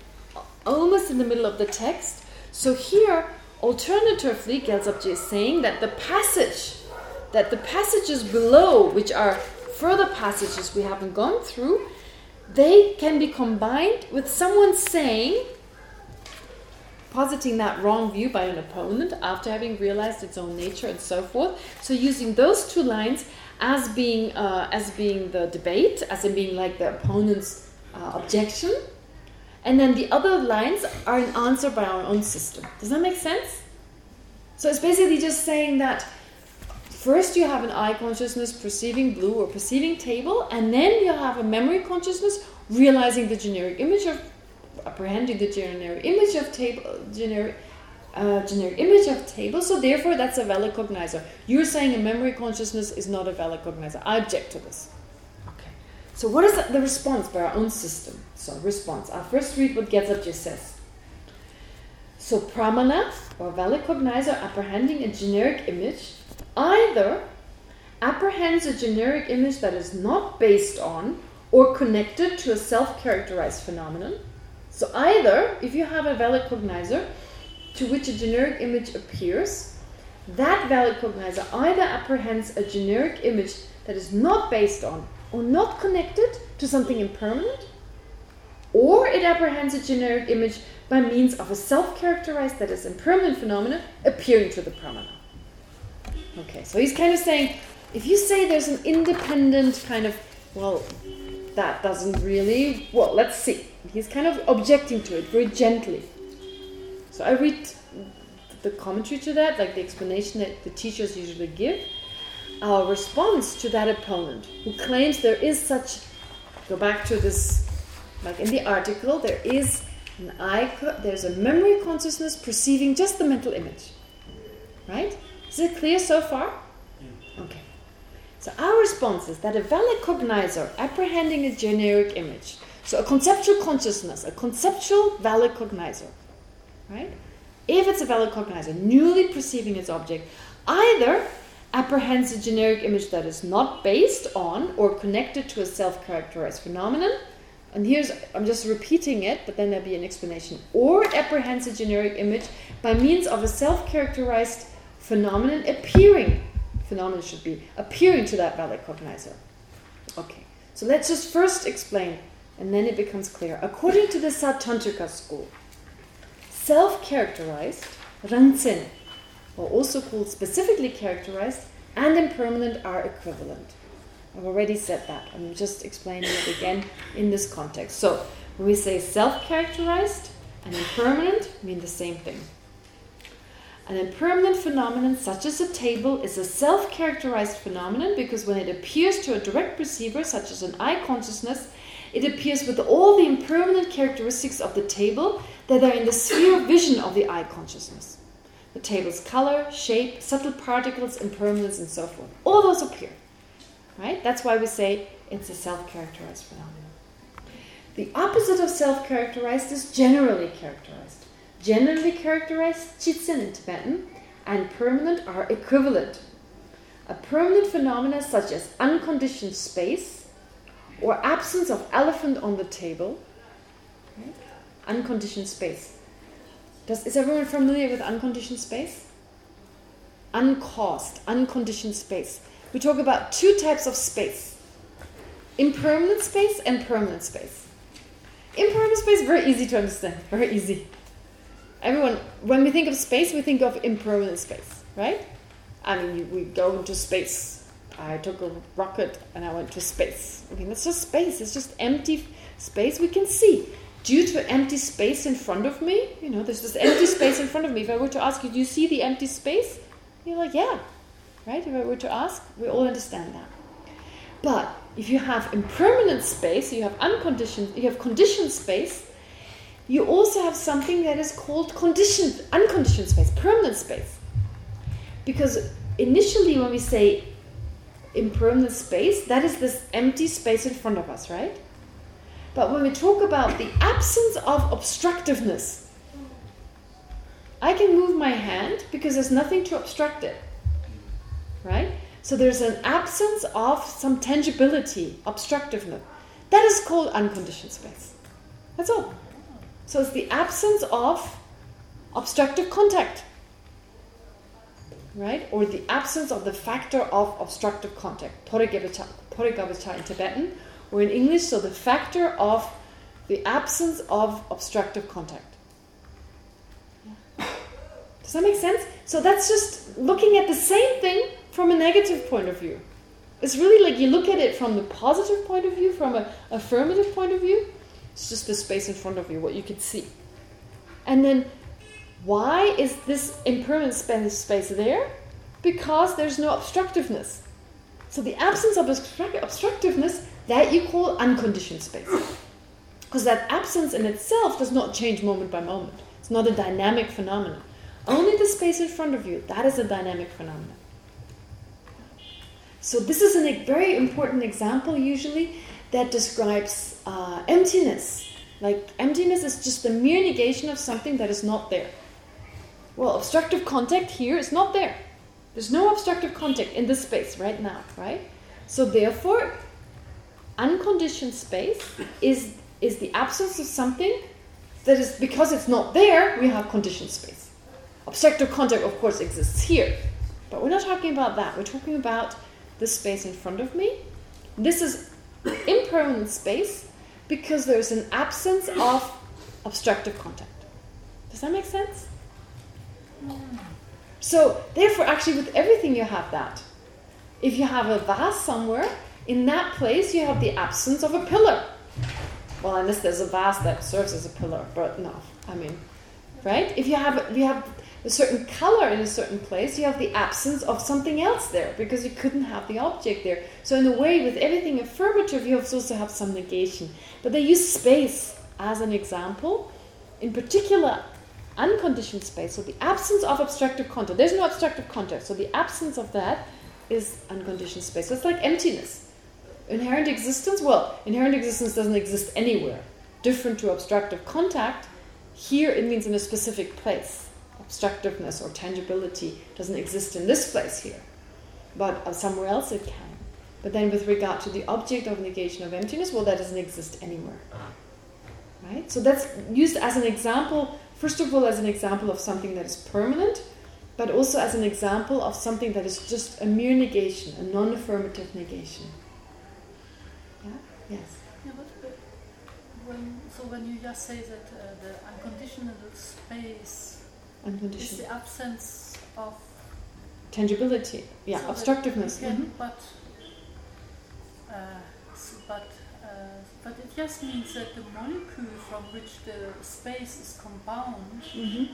almost in the middle of the text, so here, alternatively, Gyaltsabje is saying that the passage, that the passages below, which are further passages we haven't gone through, they can be combined with someone saying, positing that wrong view by an opponent after having realized its own nature and so forth. So using those two lines as being uh, as being the debate, as in being like the opponent's uh, objection, and then the other lines are an answer by our own system. Does that make sense? So it's basically just saying that first you have an eye consciousness perceiving blue or perceiving table, and then you have a memory consciousness realizing the generic image of apprehending the generic image of table generic uh, generic image of table, so therefore that's a valid cognizer. You're saying a memory consciousness is not a valid cognizer. I object to this. Okay. So what is the response by our own system? So response. I'll first read what Gyaltsabje says. So pramana, or valid cognizer apprehending a generic image, either apprehends a generic image that is not based on or connected to a self-characterized phenomenon. So either, if you have a valid cognizer, to which a generic image appears, that valid cognizer either apprehends a generic image that is not based on or not connected to something impermanent, or it apprehends a generic image by means of a self-characterized that is impermanent phenomena appearing to the pramana. Okay, so he's kind of saying, if you say there's an independent kind of, well, that doesn't really, well, let's see. He's kind of objecting to it very gently. So I read the commentary to that, like the explanation that the teachers usually give. Our response to that opponent who claims there is such, go back to this, like in the article, there is an icon, there's a memory consciousness perceiving just the mental image. Right? Is it clear so far? Okay. So our response is that a valid cognizer apprehending a generic image, so a conceptual consciousness, a conceptual valid cognizer, right? If it's a valid cognizer, newly perceiving its object, either apprehends a generic image that is not based on or connected to a self-characterized phenomenon, and here's, I'm just repeating it, but then there'll be an explanation, or apprehends a generic image by means of a self-characterized phenomenon appearing, phenomenon should be, appearing to that valid cognizer. Okay, so let's just first explain, and then it becomes clear. According to the Sautrantika school, self-characterized, rangsen, or also called specifically characterized, and impermanent are equivalent. I've already said that. I'm just explaining it again in this context. So, when we say self-characterized and impermanent, mean the same thing. An impermanent phenomenon, such as a table, is a self-characterized phenomenon because when it appears to a direct perceiver, such as an eye consciousness, it appears with all the impermanent characteristics of the table that are in the sphere vision of the eye consciousness. The table's color, shape, subtle particles, impermanence, and so forth. All those appear. Right? That's why we say it's a self-characterized phenomenon. The opposite of self-characterized is generally characterized. Generally characterized, chitsen in Tibetan, and permanent are equivalent. A permanent phenomena such as unconditioned space or absence of elephant on the table? Unconditioned space. Does, is everyone familiar with unconditioned space? uncaused, unconditioned space. We talk about two types of space. Impermanent space and permanent space. Impermanent space, very easy to understand. (laughs) Very easy. Everyone, when we think of space, we think of impermanent space, right? I mean, we go into space. I took a rocket and I went to space. I mean, that's just space. It's just empty space we can see. Due to empty space in front of me, you know, there's this empty space in front of me. If I were to ask you, do you see the empty space? You're like, yeah, right? If I were to ask, we all understand that. But if you have impermanent space, you have unconditioned, you have conditioned space, you also have something that is called conditioned, unconditioned space, permanent space. Because initially when we say impermanent space, that is this empty space in front of us, right? But when we talk about the absence of obstructiveness, I can move my hand because there's nothing to obstruct it, right? So there's an absence of some tangibility, obstructiveness. That is called unconditioned space. That's all. So it's the absence of obstructive contact right? Or the absence of the factor of obstructive contact, porigabita in Tibetan, or in English, so the factor of the absence of obstructive contact. Does that make sense? So that's just looking at the same thing from a negative point of view. It's really like you look at it from the positive point of view, from an affirmative point of view. It's just the space in front of you, what you can see. And then why is this impermanent space there? Because there's no obstructiveness. So the absence of obstructiveness, that you call unconditioned space. Because that absence in itself does not change moment by moment. It's not a dynamic phenomenon. Only the space in front of you, that is a dynamic phenomenon. So this is a very important example usually that describes uh, emptiness. Like emptiness is just the mere negation of something that is not there. Well, obstructive contact here is not there. There's no obstructive contact in this space right now, right? So therefore, unconditioned space is is the absence of something that is because it's not there, we have conditioned space. Obstructive contact, of course, exists here. But we're not talking about that. We're talking about the space in front of me. This is impermanent space because there's an absence of obstructive contact. Does that make sense? So, therefore, actually, with everything you have that. If you have a vase somewhere, in that place you have the absence of a pillar. Well, unless there's a vase that serves as a pillar, but no, I mean, right? If you have if you have a certain color in a certain place, you have the absence of something else there because you couldn't have the object there. So in a way, with everything affirmative, you also have some negation. But they use space as an example. In particular, unconditioned space, so the absence of obstructive contact. There's no obstructive contact, so the absence of that is unconditioned space. So it's like emptiness. Inherent existence, well, inherent existence doesn't exist anywhere. Different to obstructive contact, here it means in a specific place. Obstructiveness or tangibility doesn't exist in this place here. But uh, somewhere else it can. But then with regard to the object of negation of emptiness, well, that doesn't exist anywhere. Right? So that's used as an example First of all, as an example of something that is permanent, but also as an example of something that is just a mere negation, a non-affirmative negation. Yes? Yeah, but, but when, so when you just say that uh, the unconditional space unconditional. is the absence of... Tangibility, yeah, so obstructiveness. Can, mm -hmm. But, uh, but but it just means that the molecule from which the space is compound, mm -hmm.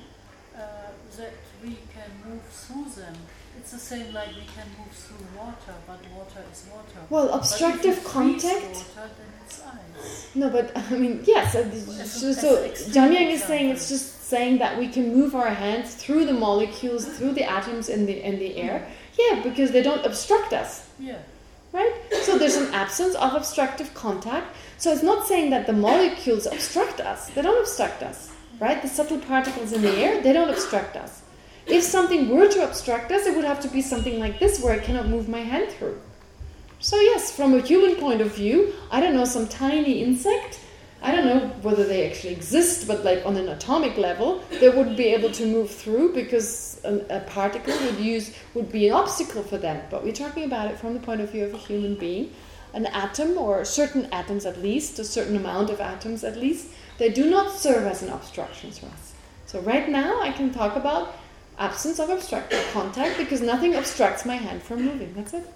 uh, that we can move through them. It's the same like we can move through water, but water is water. Well, obstructive contact. Water, then it's ice. No, but I mean, yes. Uh, so, so Yang is saying it's just saying that we can move our hands through the molecules, through the atoms in the in the air. Yeah, because they don't obstruct us. Yeah right? So there's an absence of obstructive contact. So it's not saying that the molecules obstruct us. They don't obstruct us, right? The subtle particles in the air, they don't obstruct us. If something were to obstruct us, it would have to be something like this where I cannot move my hand through. So yes, from a human point of view, I don't know, some tiny insect I don't know whether they actually exist, but like on an atomic level, they wouldn't be able to move through because a, a particle would use would be an obstacle for them. But we're talking about it from the point of view of a human being. An atom, or certain atoms at least, a certain amount of atoms at least, they do not serve as an obstruction to us. So right now I can talk about absence of obstructive contact because nothing obstructs my hand from moving. That's it.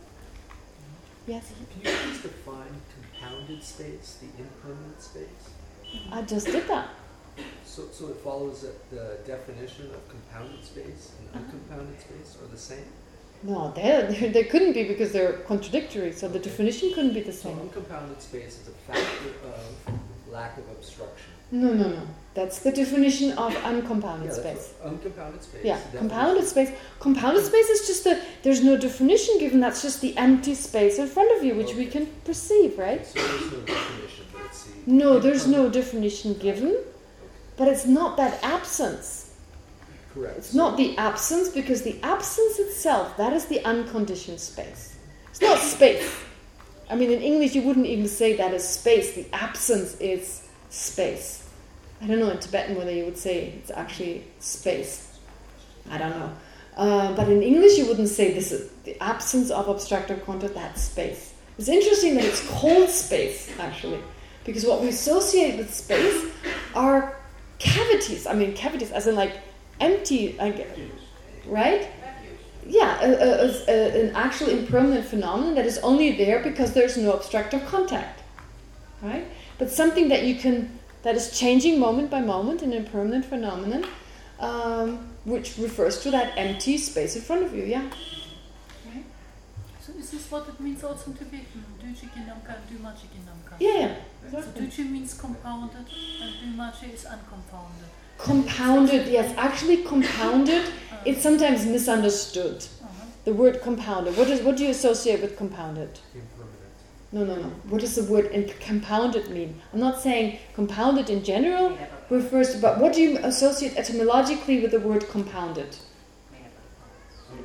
Yes? Can you please define compounded space, the impermanent space? I just did that. So, so it follows that the definition of compounded space and Uh-huh. uncompounded space are the same? No, they, (laughs) they, couldn't be because they're contradictory, so the definition couldn't be the So same. uncompounded space is a factor of lack of obstruction. No, no, no. That's the definition of uncompounded Yeah, space. Uncompounded space. Yeah, the compounded space. Compounded space is just a, there's no definition given, that's just the empty space in front of you, which we can perceive, right? So there's no definition, it's the... No, there's no definition given, but it's not that absence. Correct. It's not the absence, because the absence itself, that is the unconditioned space. It's not space. I mean, in English you wouldn't even say that is space. The absence is space. I don't know in Tibetan whether you would say it's actually space. I don't know. Uh, but in English you wouldn't say this is the absence of obstructive contact, that's space. It's interesting that it's called space, actually. Because what we associate with space are cavities. I mean, cavities as in like empty, like, right? Yeah, a, a, a, an actual impermanent phenomenon that is only there because there's no obstructive contact, right? But something that you can, that is changing moment by moment, an impermanent phenomenon, um, which refers to that empty space in front of you, yeah. So is this what it means also in Tibetan? Duchi Ginamka and Dumachi Ginamka. Yeah, yeah. So exactly. Duchi means compounded and Dumachi is uncompounded. Compounded, yes, actually compounded, (coughs) Uh, it's sometimes misunderstood. uh-huh. The word compounded, what is what do you associate with compounded? Impermanent. No, no, no. What does the word compounded mean? I'm not saying compounded in general refers to, but what do you associate etymologically with the word compounded?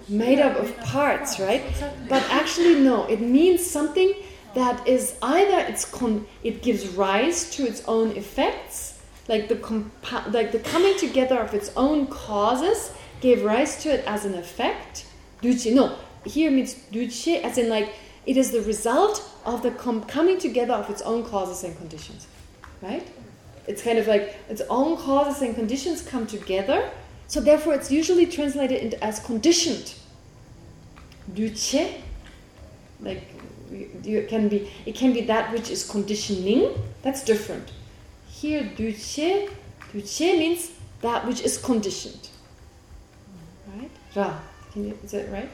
made up of parts. Made up of parts, right? But actually, no. It means something that is either it's con it gives rise to its own effects, like the like the coming together of its own causes gave rise to it as an effect. Duce, no, here means duce, as in like it is the result of the com- coming together of its own causes and conditions, right? It's kind of like its own causes and conditions come together, so therefore it's usually translated into as conditioned. Duce, like you can be, it can be that which is conditioning. That's different. Here, duce, duce means that which is conditioned. Right? Ra. Can you, is that right?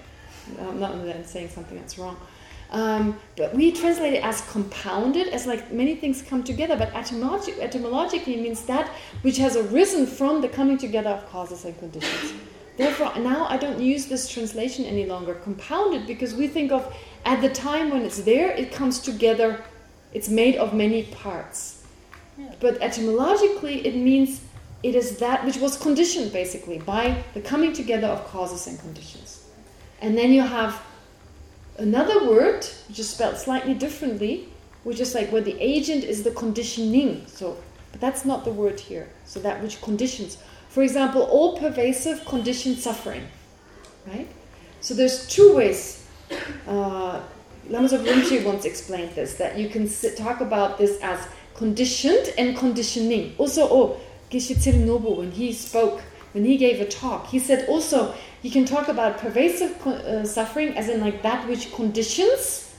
No, I'm not saying something that's wrong. Um, but we translate it as compounded, as like many things come together. But etymologi etymologically means that which has arisen from the coming together of causes and conditions. Therefore, now I don't use this translation any longer, compounded, because we think of at the time when it's there, it comes together, it's made of many parts. Yeah. But etymologically, it means it is that which was conditioned, basically, by the coming together of causes and conditions. And then you have another word, which is spelled slightly differently, which is like where the agent is the conditioning. So, but that's not the word here. So that which conditions. For example, all pervasive conditioned suffering, right? So there's two ways. Uh, Lama of Rinpoche once explained this, that you can sit, talk about this as conditioned and conditioning. Also, oh, Geshe Nobu, when he spoke, when he gave a talk, he said also you can talk about pervasive uh, suffering as in like that which conditions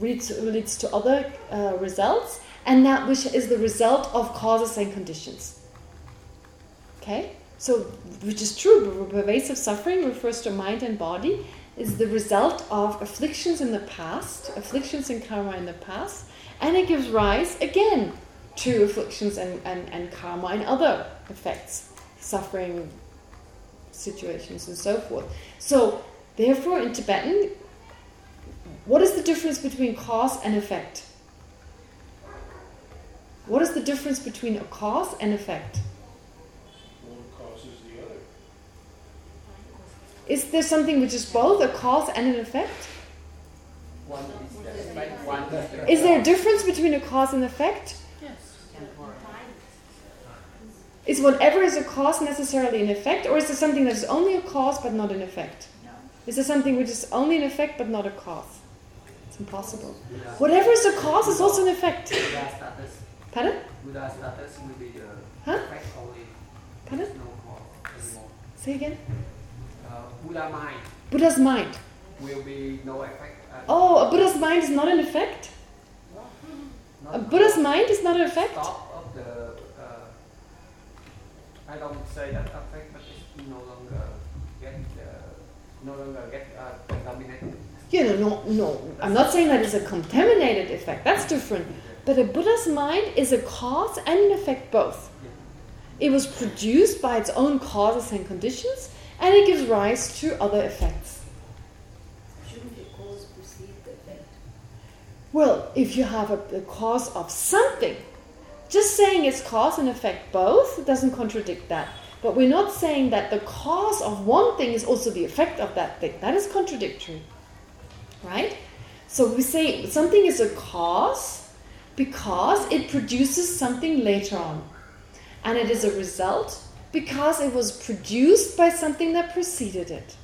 leads, leads to other uh, results, and that which is the result of causes and conditions. Okay? So, which is true, pervasive suffering refers to mind and body, is the result of afflictions in the past, afflictions and karma in the past, and it gives rise, again, to afflictions and, and, and karma and other effects, suffering situations and so forth. So, therefore, in Tibetan, what is the difference between cause and effect? What is the difference between a cause and effect? One causes the other. Is there something which is both a cause and an effect? One is the right, one is the Is there a difference between a cause and effect? Is whatever is a cause necessarily an effect, or is there something that is only a cause but not an effect? No. Is there something which is only an effect but not a cause? It's impossible. Buddha, Whatever is a cause is also an effect. Buddha status, Pardon? Buddha status will be the Huh? effect only. Pardon? No. Say again. Uh, Buddha mind Buddha's mind. will be no effect. Uh, Oh, a Buddha's mind is not an effect? not A Buddha's mind is not an effect? Stop. Uh, I don't say that effect, but it's no longer get uh, no longer get uh, contaminated. You know, no, no. I'm not saying that it's a contaminated effect. That's different. But a Buddha's mind is a cause and an effect both. It was produced by its own causes and conditions, and it gives rise to other effects. Shouldn't the cause precede the effect? Well, if you have a, the cause of something, just saying it's cause and effect both doesn't contradict that. But we're not saying that the cause of one thing is also the effect of that thing. That is contradictory. Right? So we say something is a cause because it produces something later on. And it is a result because it was produced by something that preceded it.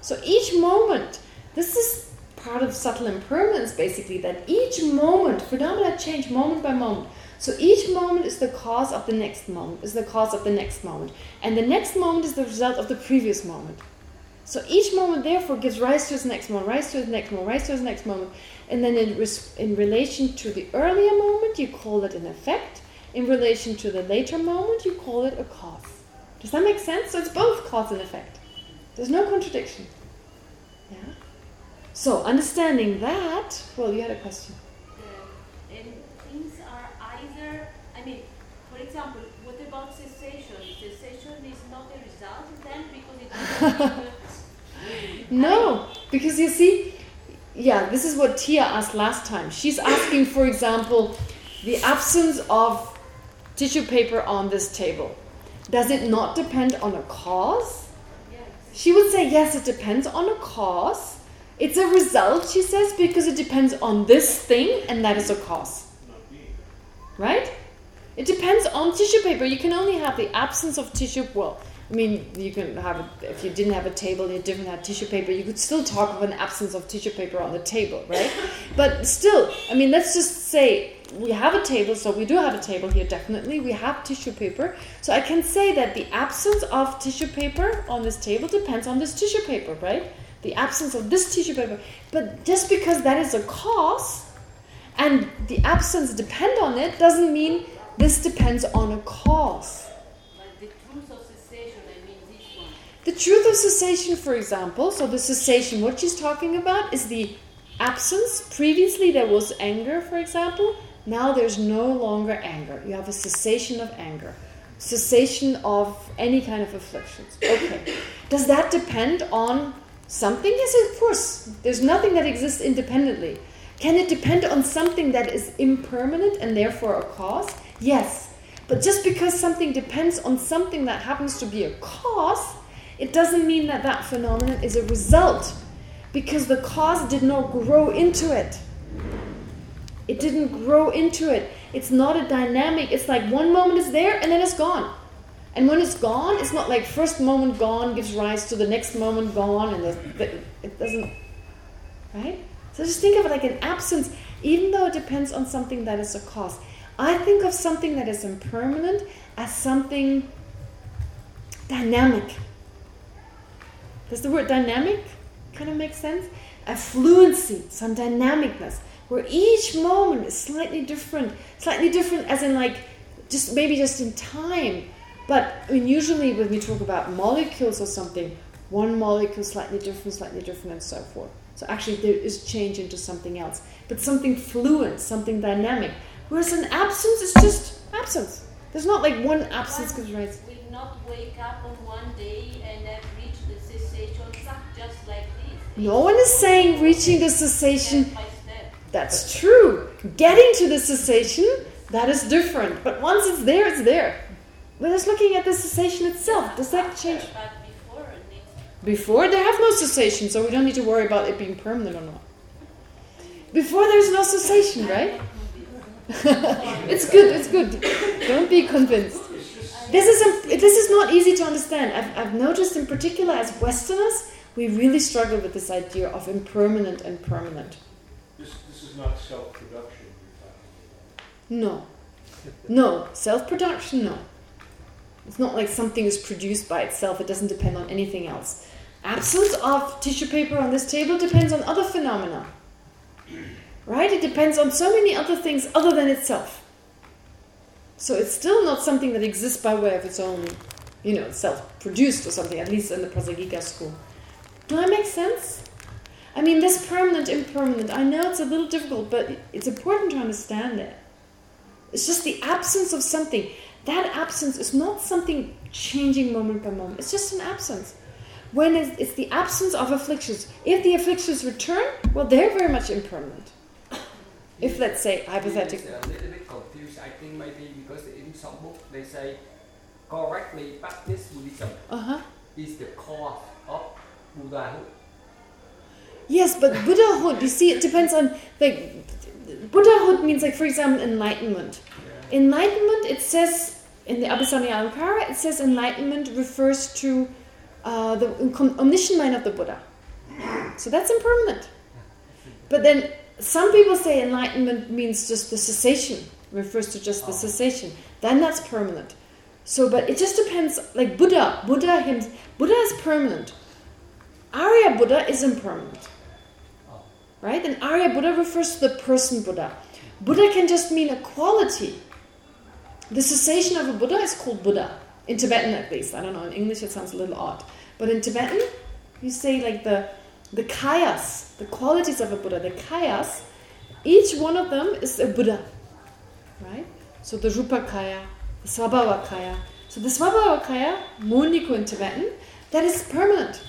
So each moment, this is part of subtle impermanence basically, that each moment, phenomena change moment by moment. So each moment is the cause of the next moment, is the cause of the next moment. And the next moment is the result of the previous moment. So each moment therefore gives rise to its next moment, rise to its next moment, rise to its next moment. And then in, in relation to the earlier moment, you call it an effect. In relation to the later moment, you call it a cause. Does that make sense? So it's both cause and effect. There's no contradiction. Yeah? So, understanding that, well, you had a question. the, and things are either, I mean, for example, what about cessation? Cessation is not a result then because it (laughs) No, because you see, yeah, this is what Tia asked last time. She's asking, for example, the absence of tissue paper on this table. Does it not depend on a cause? She would say, yes, it depends on a cause. It's a result, she says, because it depends on this thing, and that is a cause. Right? It depends on tissue paper. You can only have the absence of tissue. Well, I mean, you can have it if you didn't have a table and you didn't have tissue paper. You could still talk of an absence of tissue paper on the table, right? (laughs) but still, I mean, let's just say we have a table. So we do have a table here. Definitely, we have tissue paper. So I can say that the absence of tissue paper on this table depends on this tissue paper, right? The absence of this tissue paper. But just because that is a cause, and the absence depend on it, doesn't mean this depends on a cause. The truth of cessation, for example, so the cessation, what she's talking about is the absence. Previously there was anger, for example. Now there's no longer anger. You have a cessation of anger. Cessation of any kind of afflictions. Okay. Does that depend on something? Yes, of course. There's nothing that exists independently. Can it depend on something that is impermanent and therefore a cause? Yes. But just because something depends on something that happens to be a cause, it doesn't mean that that phenomenon is a result. Because the cause did not grow into it. It didn't grow into it. It's not a dynamic. It's like one moment is there and then it's gone. And when it's gone, it's not like first moment gone gives rise to the next moment gone and the, it doesn't, right? So just think of it like an absence, even though it depends on something that is a cause. I think of something that is impermanent as something dynamic. Does the word dynamic kind of make sense? A fluency, some dynamicness, where each moment is slightly different. Slightly different as in like, just maybe just in time. But I mean, usually when we talk about molecules or something, one molecule slightly different, slightly different, and so forth. So actually there is change into something else. But something fluent, something dynamic. Whereas an absence is just absence. There's not like one absence rise. will not wake up on one day and then No one is saying reaching the cessation. That's true. Getting to the cessation, that is different. But once it's there, it's there. We're just looking at the cessation itself. Does that change? Before they have no cessation, so we don't need to worry about it being permanent or not. Before, there's no cessation, right? (laughs) it's good. It's good. Don't be convinced. This is this is not easy to understand. I've, I've noticed in particular as Westerners, we really struggle with this idea of impermanent and permanent. This, this is not self-production No. No. Self-production, no. It's not like something is produced by itself. It doesn't depend on anything else. Absence of tissue paper on this table depends on other phenomena. Right? It depends on so many other things other than itself. So it's still not something that exists by way of its own, you know, self-produced or something, at least in the Prasangika school. Do that make sense? I mean, this permanent, impermanent, I know it's a little difficult, but it's important to understand it. It's just the absence of something. That absence is not something changing moment by moment. It's just an absence. When it's, it's the absence of afflictions. If the afflictions return, well, they're very much impermanent. If, let's say, hypothetically... It's a little bit confused. I think maybe because in some book they say correctly practice Buddhism Uh-huh. is the cause of Buddhahood. Yes, but Buddhahood, you see, it depends on, like, Buddhahood means, like, for example, enlightenment. Enlightenment, it says, in the Abhisamayalankara, it says enlightenment refers to uh, the omniscient mind of the Buddha. So that's impermanent. But then some people say enlightenment means just the cessation, refers to just the cessation. Then that's permanent. So, but it just depends, like Buddha, Buddha him, Buddha is permanent. Arya Buddha is impermanent. Right? And Arya Buddha refers to the person Buddha. Buddha can just mean a quality. The cessation of a Buddha is called Buddha. In Tibetan at least. I don't know, in English it sounds a little odd. But in Tibetan, you say like the the kayas, the qualities of a Buddha, the kayas, each one of them is a Buddha. Right? So the Rupa Kaya, the Svabhava Kaya. So the Svabhava Kaya, Moniko in Tibetan, that is permanent.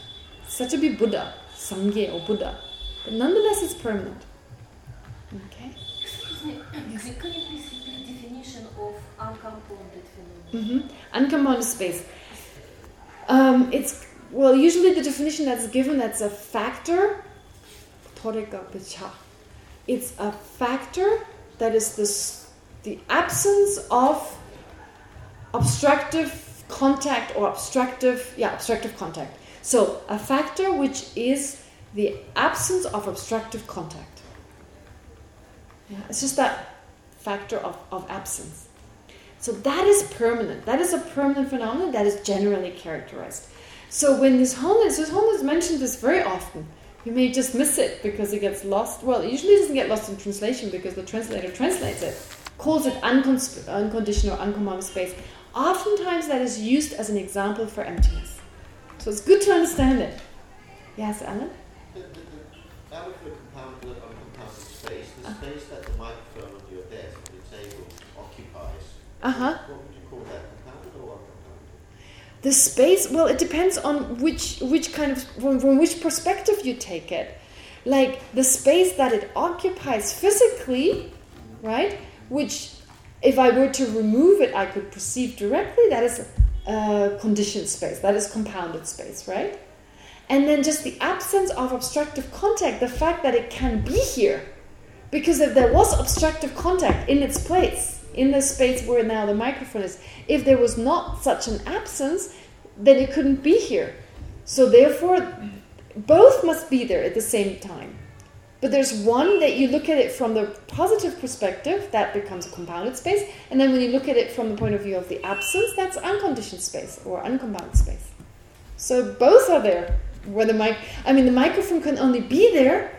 Said to be Buddha, Sangye or Buddha. But nonetheless, it's permanent. Okay? Excuse me, can you please the definition of uncompounded phenomenon? Mm-hmm. Uncompounded space. Um, it's well, usually the definition that's given that's a factor. It's a factor that is this the absence of obstructive contact or obstructive, yeah, obstructive contact. So a factor which is the absence of obstructive contact. Yeah, it's just that factor of, of absence. So that is permanent. That is a permanent phenomenon that is generally characterized. So when His Holiness, His Holiness mentioned this very often. You may just miss it because it gets lost. Well, it usually doesn't get lost in translation because the translator translates it, calls it unconditional or uncompounded space. Oftentimes that is used as an example for emptiness. So it's good to understand it. Yes, Alan? The, the, the, out of the compounded uncompounded space, the Uh. space that the microphone on your desk, on your table, occupies, Uh-huh. what would you call that, compounded or uncompounded? The space, well, it depends on which which kind of from, from which perspective you take it. Like the space that it occupies physically, right? Which, if I were to remove it, I could perceive directly. That is conditioned space. That is compounded space, right? And then just the absence of obstructive contact, the fact that it can be here. Because if there was obstructive contact in its place, in the space where now the microphone is, if there was not such an absence, then it couldn't be here. So therefore, both must be there at the same time. But there's one that you look at it from the positive perspective, that becomes a compounded space. And then when you look at it from the point of view of the absence, that's unconditioned space or uncompounded space. So both are there. Where the mic, I mean, the microphone can only be there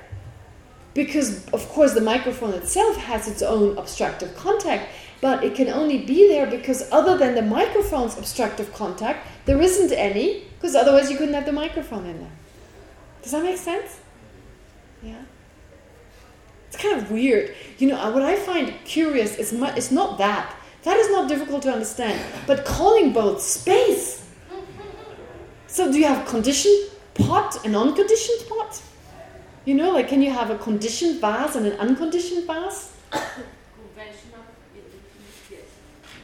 because, of course, the microphone itself has its own obstructive contact, but it can only be there because other than the microphone's obstructive contact, there isn't any, because otherwise you couldn't have the microphone in there. Does that make sense? It's kind of weird. You know, what I find curious is it's not that. That is not difficult to understand. But calling both space. So do you have conditioned pot and unconditioned pot? You know, like can you have a conditioned vase and an unconditioned vase?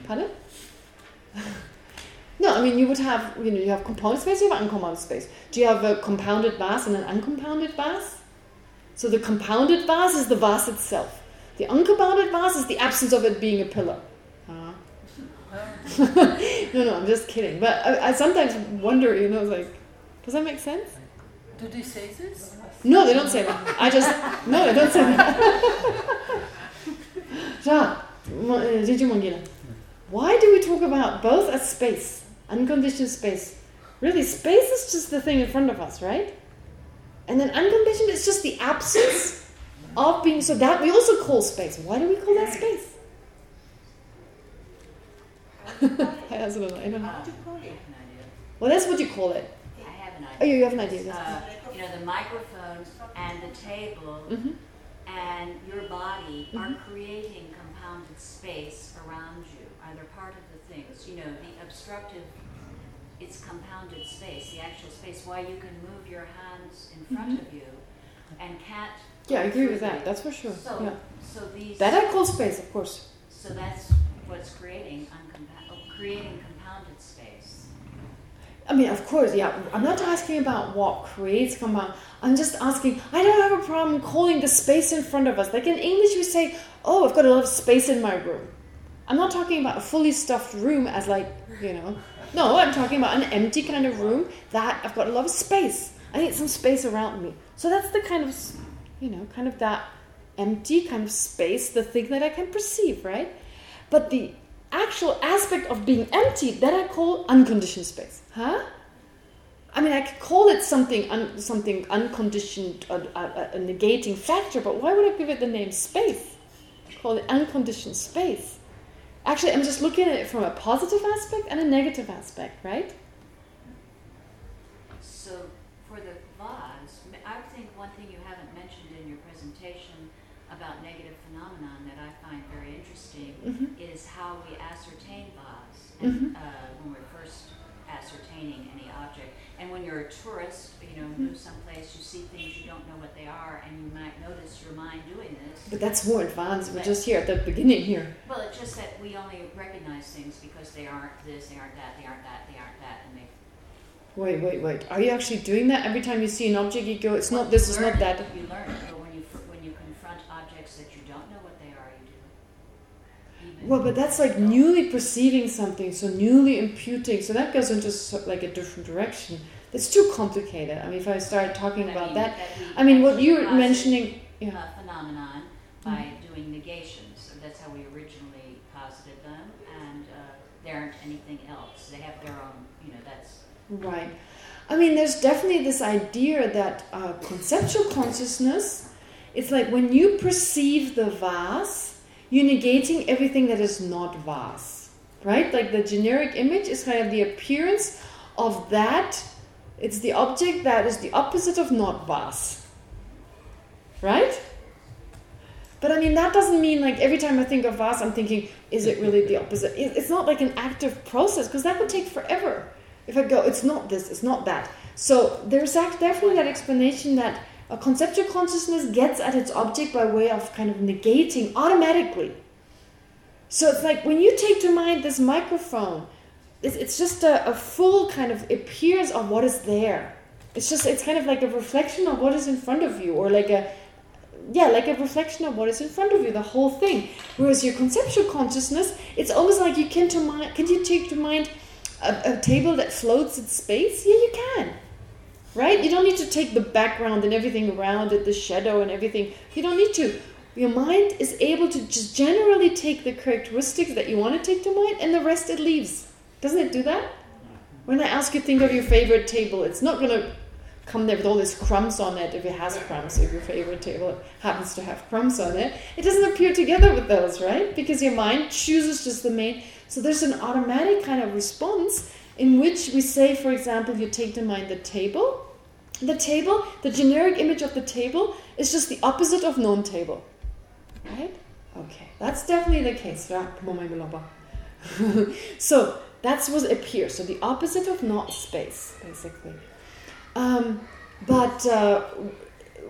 Pardon? (laughs) no, I mean you would have, you know, you have compounded space, you have uncompounded space. Do you have a compounded vase and an uncompounded vase? So the compounded vase is the vase itself. The uncompounded vase is the absence of it being a pillar. (laughs) No, no, I'm just kidding. But I, I sometimes wonder, you know, like, does that make sense? Do they say this? No, they don't say that. I just no, they don't say that. (laughs) ja, did eh, you Mangila? Why do we talk about both as space, unconditioned space? Really, space is just the thing in front of us, right? And then unconditioned is just the absence of being. So that we also call space. Why do we call that space? I (laughs) also. I don't know. How do you call it? An idea. Well, that's what you call it. I have an Oh, idea. you you have an idea. Uh, you know, the microphone and the table Mhm. and your body are Mhm. creating compounded space around you. Are they part of the things? You know, the obstructive, it's compounded space, the actual space. Why you can move your hands in front Mhm. of you and can't. Yeah, I agree with that. That's for sure. So, Yeah. so these. That I call space, of course. So that's what's creating uncompa- oh, creating compounded space. I mean, of course, yeah. I'm not asking about what creates compound. I'm just asking, I don't have a problem calling the space in front of us. Like in English, we say, oh, I've got a lot of space in my room. I'm not talking about a fully stuffed room as like, you know. No, I'm talking about an empty kind of room that I've got a lot of space. I need some space around me. So that's the kind of, you know, kind of that empty kind of space, the thing that I can perceive, right? But the actual aspect of being empty, that I call unconditioned space. Huh? I mean, I could call it something un, something unconditioned, a, a, a negating factor, but why would I give it the name space? Call it unconditioned space. Actually, I'm just looking at it from a positive aspect and a negative aspect, right? So for the vase, I think one thing you haven't mentioned in your presentation about negative phenomenon that I find very interesting Mhm. is how we ascertain vase Mhm. and, uh, when we're first ascertaining any object. And when you're a tourist, you know, Mm-hmm. move someplace, you see things you don't know what they are, and you might notice your mind doing this. But that's more advanced. We're just here at the beginning here. Well, it's just that we only recognize things because they aren't this, they aren't that, they aren't that, they aren't that, and they Wait, wait, wait. Are you actually doing that? Every time you see an object, you go, it's Well, not this, it's not it, that. You learn it, but when you when you confront objects that you don't know what they are, you do. Even Well, but that's like newly perceiving something, so newly imputing. So that goes into like a different direction. It's too complicated. I mean, if I start talking I about mean, that, I mean, what you're mentioning, yeah. A phenomenon by doing negations. So that's how we originally posited them, and uh, they aren't anything else. They have their own. You know, that's Right. I mean, there's definitely this idea that uh, conceptual consciousness, it's like when you perceive the vase, you're negating everything that is not vase. Right? Like the generic image is kind of the appearance of that. It's the object that is the opposite of not vase. Right? But I mean, that doesn't mean like every time I think of vase, I'm thinking, is it really the opposite? It's not like an active process because that would take forever. If I go, it's not this, it's not that. So there's definitely that explanation that a conceptual consciousness gets at its object by way of kind of negating automatically. So it's like when you take to mind this microphone, it's, it's just a, a full kind of appearance of what is there. It's just, it's kind of like a reflection of what is in front of you or like a, yeah, like a reflection of what is in front of you, the whole thing. Whereas your conceptual consciousness, it's almost like you can to mind, can you take to mind a, a table that floats in space? Yeah, you can. Right? You don't need to take the background and everything around it, the shadow and everything. You don't need to. Your mind is able to just generally take the characteristics that you want to take to mind and the rest it leaves. Doesn't it do that? When I ask you to think of your favorite table, it's not going to come there with all these crumbs on it if it has crumbs, if your favorite table happens to have crumbs on it. It doesn't appear together with those, right? Because your mind chooses just the main. So there's an automatic kind of response in which we say, for example, you take to mind the table. The table, the generic image of the table, is just the opposite of non-table. Right? Okay, that's definitely the case. (laughs) So that's what appears. So the opposite of not space, basically. Um, but uh,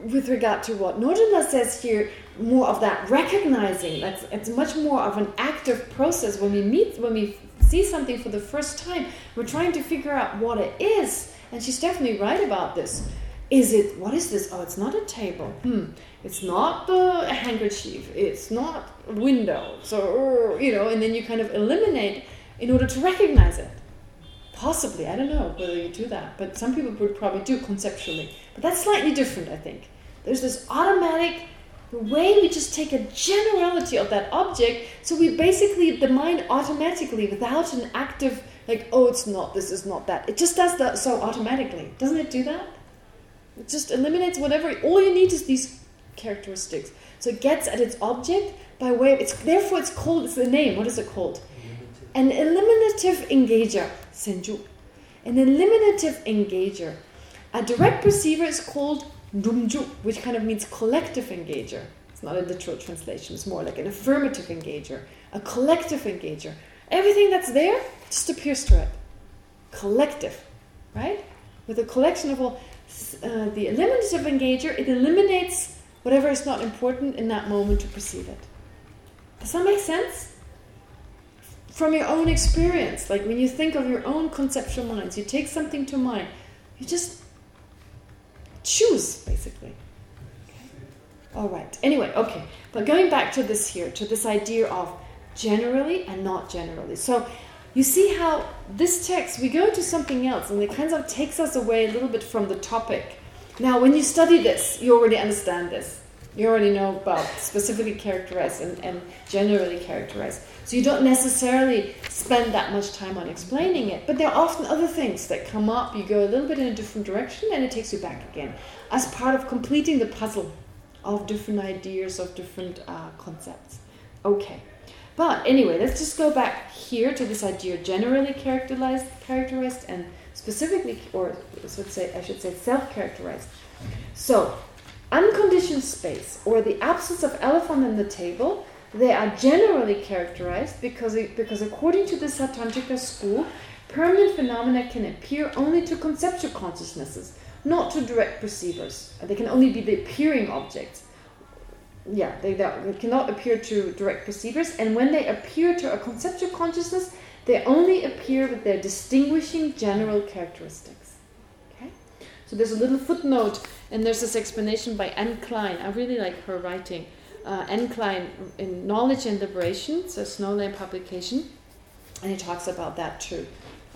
with regard to what Nordula says here, more of that recognizing. That's it's much more of an active process when we meet, when we see something for the first time. We're trying to figure out what it is, and she's definitely right about this. Is it, what is this? Oh, it's not a table. Hmm. It's not the handkerchief. It's not a window. So, you know, and then you kind of eliminate in order to recognize it. Possibly, I don't know whether you do that, but some people would probably do conceptually. But that's slightly different, I think. There's this automatic way we just take a generality of that object, so we basically, the mind automatically, without an active, like, oh, it's not, this is not that. It just does that so automatically. Doesn't it do that? It just eliminates whatever, all you need is these characteristics. So it gets at its object by way of, it's therefore it's called, it's the name, what is it called? An eliminative engager, senju. An eliminative engager. A direct perceiver is called dumju, which kind of means collective engager. It's not a literal translation, it's more like an affirmative engager, a collective engager. Everything that's there just appears to it. Collective, right? With a collection of all, uh, the eliminative engager, it eliminates whatever is not important in that moment to perceive it. Does that make sense? From your own experience, like when you think of your own conceptual minds, you take something to mind, you just choose, basically. Okay. All right. Anyway, okay. But going back to this here, to this idea of generally and not generally. So you see how this text, we go to something else, and it kind of takes us away a little bit from the topic. Now, when you study this, you already understand this. You already know about specifically characterized and, and generally characterized. So you don't necessarily spend that much time on explaining it. But there are often other things that come up. You go a little bit in a different direction and it takes you back again. As part of completing the puzzle of different ideas, of different uh, concepts. Okay. But anyway, let's just go back here to this idea generally characterized, characterized and specifically, or let's say, I should say self-characterized. So, unconditioned space, or the absence of elephant on the table, they are generally characterized because, it, because according to the Sautrantika school, permanent phenomena can appear only to conceptual consciousnesses, not to direct perceivers. Uh, they can only be the appearing objects. Yeah, they, they cannot appear to direct perceivers, and when they appear to a conceptual consciousness, they only appear with their distinguishing general characteristics. Okay? So there's a little footnote, and there's this explanation by Anne Klein. I really like her writing uh, in Knowledge and Liberation. It's a Snow Lion publication. And he talks about that too.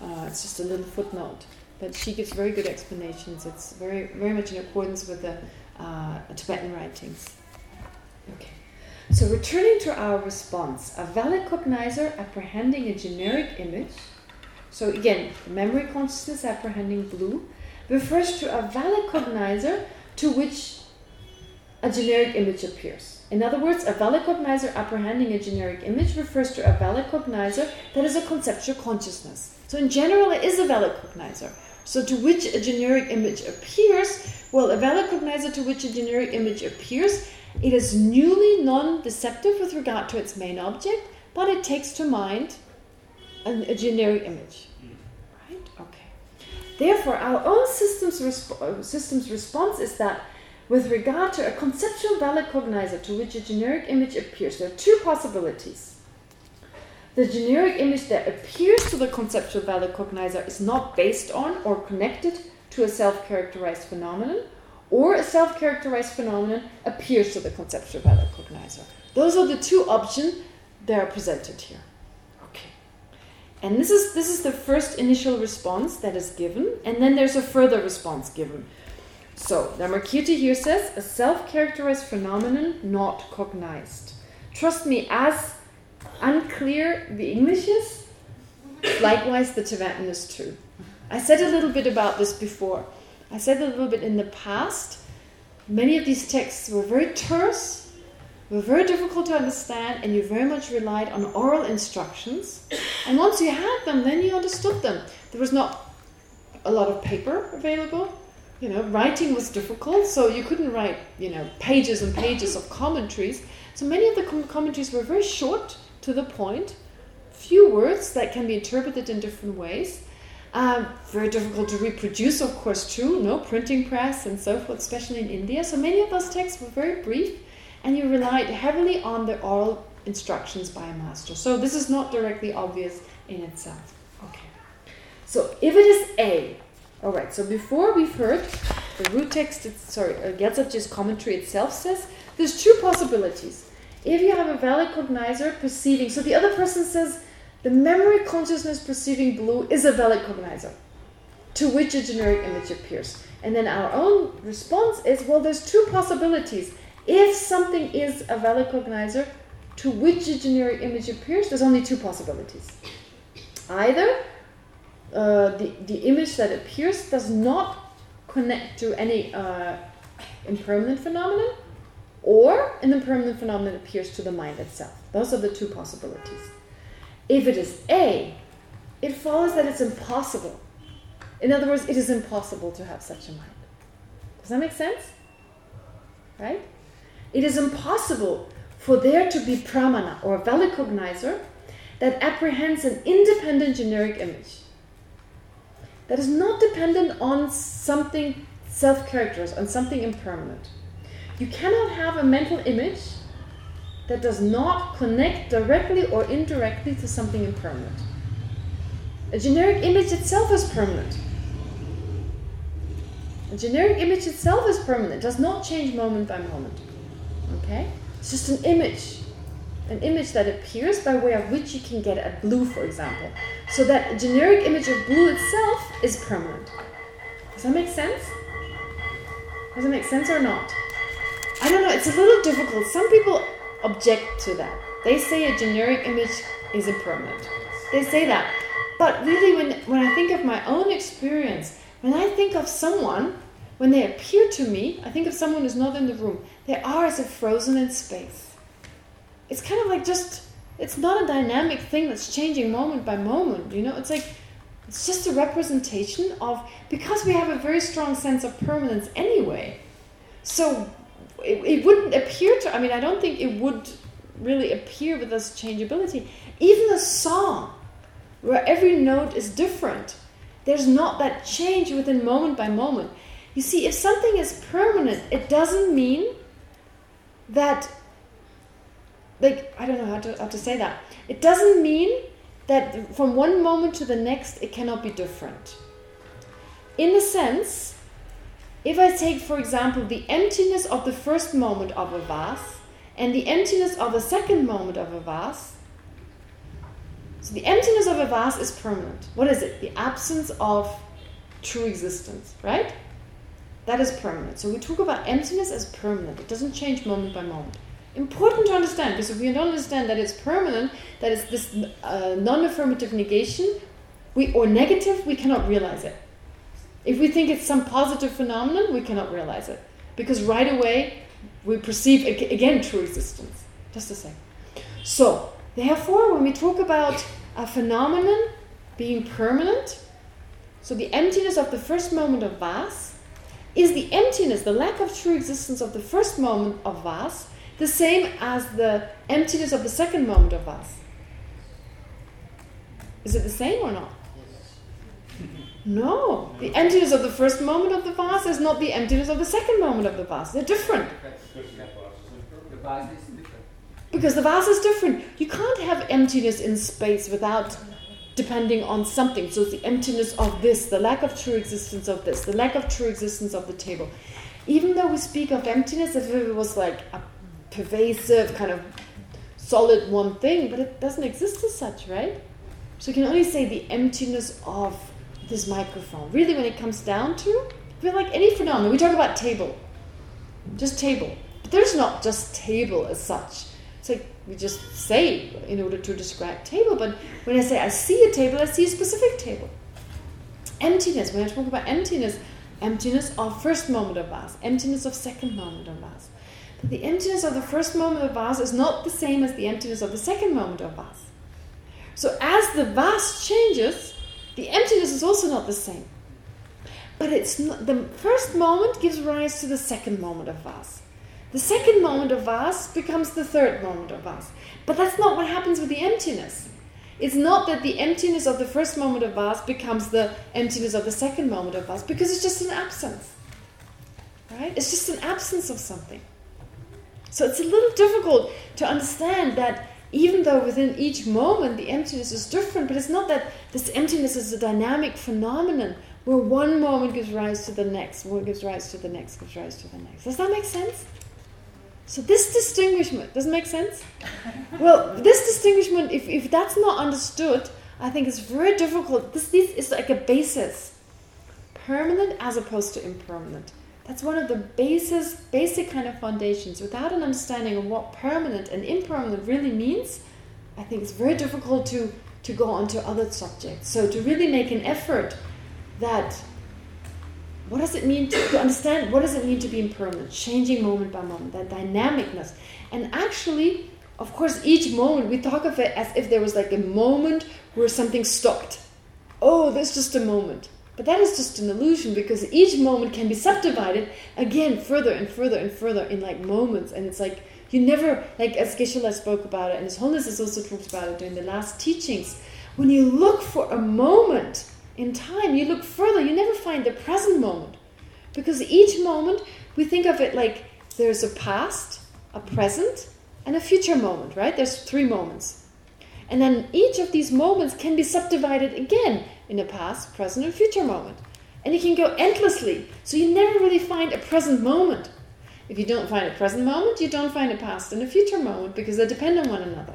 Uh, it's just a little footnote. But she gives very good explanations. It's very very much in accordance with the uh, Tibetan writings. Okay. So returning to our response, a valid cognizer apprehending a generic image. So again, memory consciousness apprehending blue refers to a valid cognizer to which a generic image appears. In other words, a valid cognizer apprehending a generic image refers to a valid cognizer that is a conceptual consciousness. So in general, it is a valid cognizer. So to which a generic image appears, well, a valid cognizer to which a generic image appears, it is newly non-deceptive with regard to its main object, but it takes to mind a, a generic image. Right? Okay. Therefore, our own system's, resp uh, system's response is that with regard to a conceptual valid cognizer to which a generic image appears, there are two possibilities. The generic image that appears to the conceptual valid cognizer is not based on or connected to a self-characterized phenomenon, or a self-characterized phenomenon appears to the conceptual valid cognizer. Those are the two options that are presented here. And this is this is the first initial response that is given, and then there's a further response given. So, Dharmakirti here says, a self-characterized phenomenon not cognized. Trust me, as unclear the English is, likewise the Tibetan is too. I said a little bit about this before. I said a little bit in the past. Many of these texts were very terse, were very difficult to understand, and you very much relied on oral instructions. And once you had them, then you understood them. There was not a lot of paper available you know, writing was difficult, so you couldn't write, you know, pages and pages of commentaries. So many of the com commentaries were very short, to the point, few words that can be interpreted in different ways. Um, very difficult to reproduce, of course, too. No printing press and so forth, especially in India. So many of those texts were very brief, and you relied heavily on the oral instructions by a master. So this is not directly obvious in itself. Okay. So if it is A, All right. So before we've heard the root text, sorry, uh, Gyaltsabje's commentary itself says there's two possibilities. If you have a valid cognizer perceiving, so the other person says the memory consciousness perceiving blue is a valid cognizer to which a generic image appears. And then our own response is, well, there's two possibilities. If something is a valid cognizer to which a generic image appears, there's only two possibilities. Either uh, the, the image that appears does not connect to any uh, impermanent phenomenon, or an impermanent phenomenon appears to the mind itself. Those are the two possibilities. If it is A, it follows that it's impossible. In other words, it is impossible to have such a mind. Does that make sense? Right? It is impossible for there to be pramana, or a valid cognizer, that apprehends an independent generic image. That is not dependent on something self-characterized, on something impermanent. You cannot have a mental image that does not connect directly or indirectly to something impermanent. A generic image itself is permanent. A generic image itself is permanent, does not change moment by moment. Okay? It's just an image. An image that appears by way of which you can get a blue, for example. So that a generic image of blue itself is permanent. Does that make sense? Does it make sense or not? I don't know, it's a little difficult. Some people object to that. They say a generic image is impermanent. They say that. But really, when, when I think of my own experience, when I think of someone, when they appear to me, I think of someone who's not in the room. They are as if frozen in space. It's kind of like just, it's not a dynamic thing that's changing moment by moment, you know? It's like, it's just a representation of, because we have a very strong sense of permanence anyway, so it, it wouldn't appear to, I mean, I don't think it would really appear with this changeability. Even a song, where every note is different, there's not that change within moment by moment. You see, if something is permanent, it doesn't mean that, like, I don't know how to, how to say that. It doesn't mean that from one moment to the next, it cannot be different. In a sense, if I take, for example, the emptiness of the first moment of a vase and the emptiness of the second moment of a vase, so the emptiness of a vase is permanent. What is it? The absence of true existence, right? That is permanent. So we talk about emptiness as permanent. It doesn't change moment by moment. Important to understand, because if we don't understand that it's permanent, that it's this uh, non-affirmative negation, we or negative, we cannot realize it. If we think it's some positive phenomenon, we cannot realize it. Because right away, we perceive, again, true existence. Just the same. So, therefore, when we talk about a phenomenon being permanent, so the emptiness of the first moment of Vas is the emptiness, the lack of true existence of the first moment of vase, the same as the emptiness of the second moment of us. Is it the same or not? No. The emptiness of the first moment of the vase is not the emptiness of the second moment of the vase. They're different. The vase is different. Because the vase is different. You can't have emptiness in space without depending on something. So it's the emptiness of this, the lack of true existence of this, the lack of true existence of the table. Even though we speak of emptiness as if it was like a pervasive, kind of solid one thing, but it doesn't exist as such, right? So you can only say the emptiness of this microphone. Really, when it comes down to, feel like any phenomenon. We talk about table, just table. But there's not just table as such. It's like we just say in order to describe table. But when I say I see a table, I see a specific table. Emptiness. When I talk about emptiness, emptiness of first moment of us, emptiness of second moment of vase. The emptiness of the first moment of vase is not the same as the emptiness of the second moment of vase. So as the vase changes, the emptiness is also not the same. But it's not, the first moment gives rise to the second moment of vase. The second moment of vase becomes the third moment of vase. But that's not what happens with the emptiness. It's not that the emptiness of the first moment of vase becomes the emptiness of the second moment of vase, because it's just an absence. Right? It's just an absence of something. So it's a little difficult to understand that even though within each moment the emptiness is different, but it's not that this emptiness is a dynamic phenomenon where one moment gives rise to the next, one gives rise to the next, gives rise to the next. Does that make sense? So this distinguishment, doesn't make sense? (laughs) Well, this distinguishment, if, if that's not understood, I think it's very difficult. This, this is like a basis. Permanent as opposed to impermanent. That's one of the basis, basic kind of foundations. Without an understanding of what permanent and impermanent really means, I think it's very difficult to, to go on to other subjects. So to really make an effort that what does it mean to, to, understand what does it mean to be impermanent changing moment by moment that dynamicness and actually of course each moment we talk of it as if there was like a moment where something stopped oh there's just a moment but that is just an illusion because each moment can be subdivided again further and further and further in like moments and it's like you never like as Geshe-la spoke about it and his holiness has also talked about it during the last teachings when you look for a moment in time, you look further, you never find the present moment. Because each moment, we think of it like there's a past, a present, and a future moment, right? There's three moments. And then each of these moments can be subdivided again in a past, present, and future moment. And it can go endlessly. So you never really find a present moment. If you don't find a present moment, you don't find a past and a future moment because they depend on one another.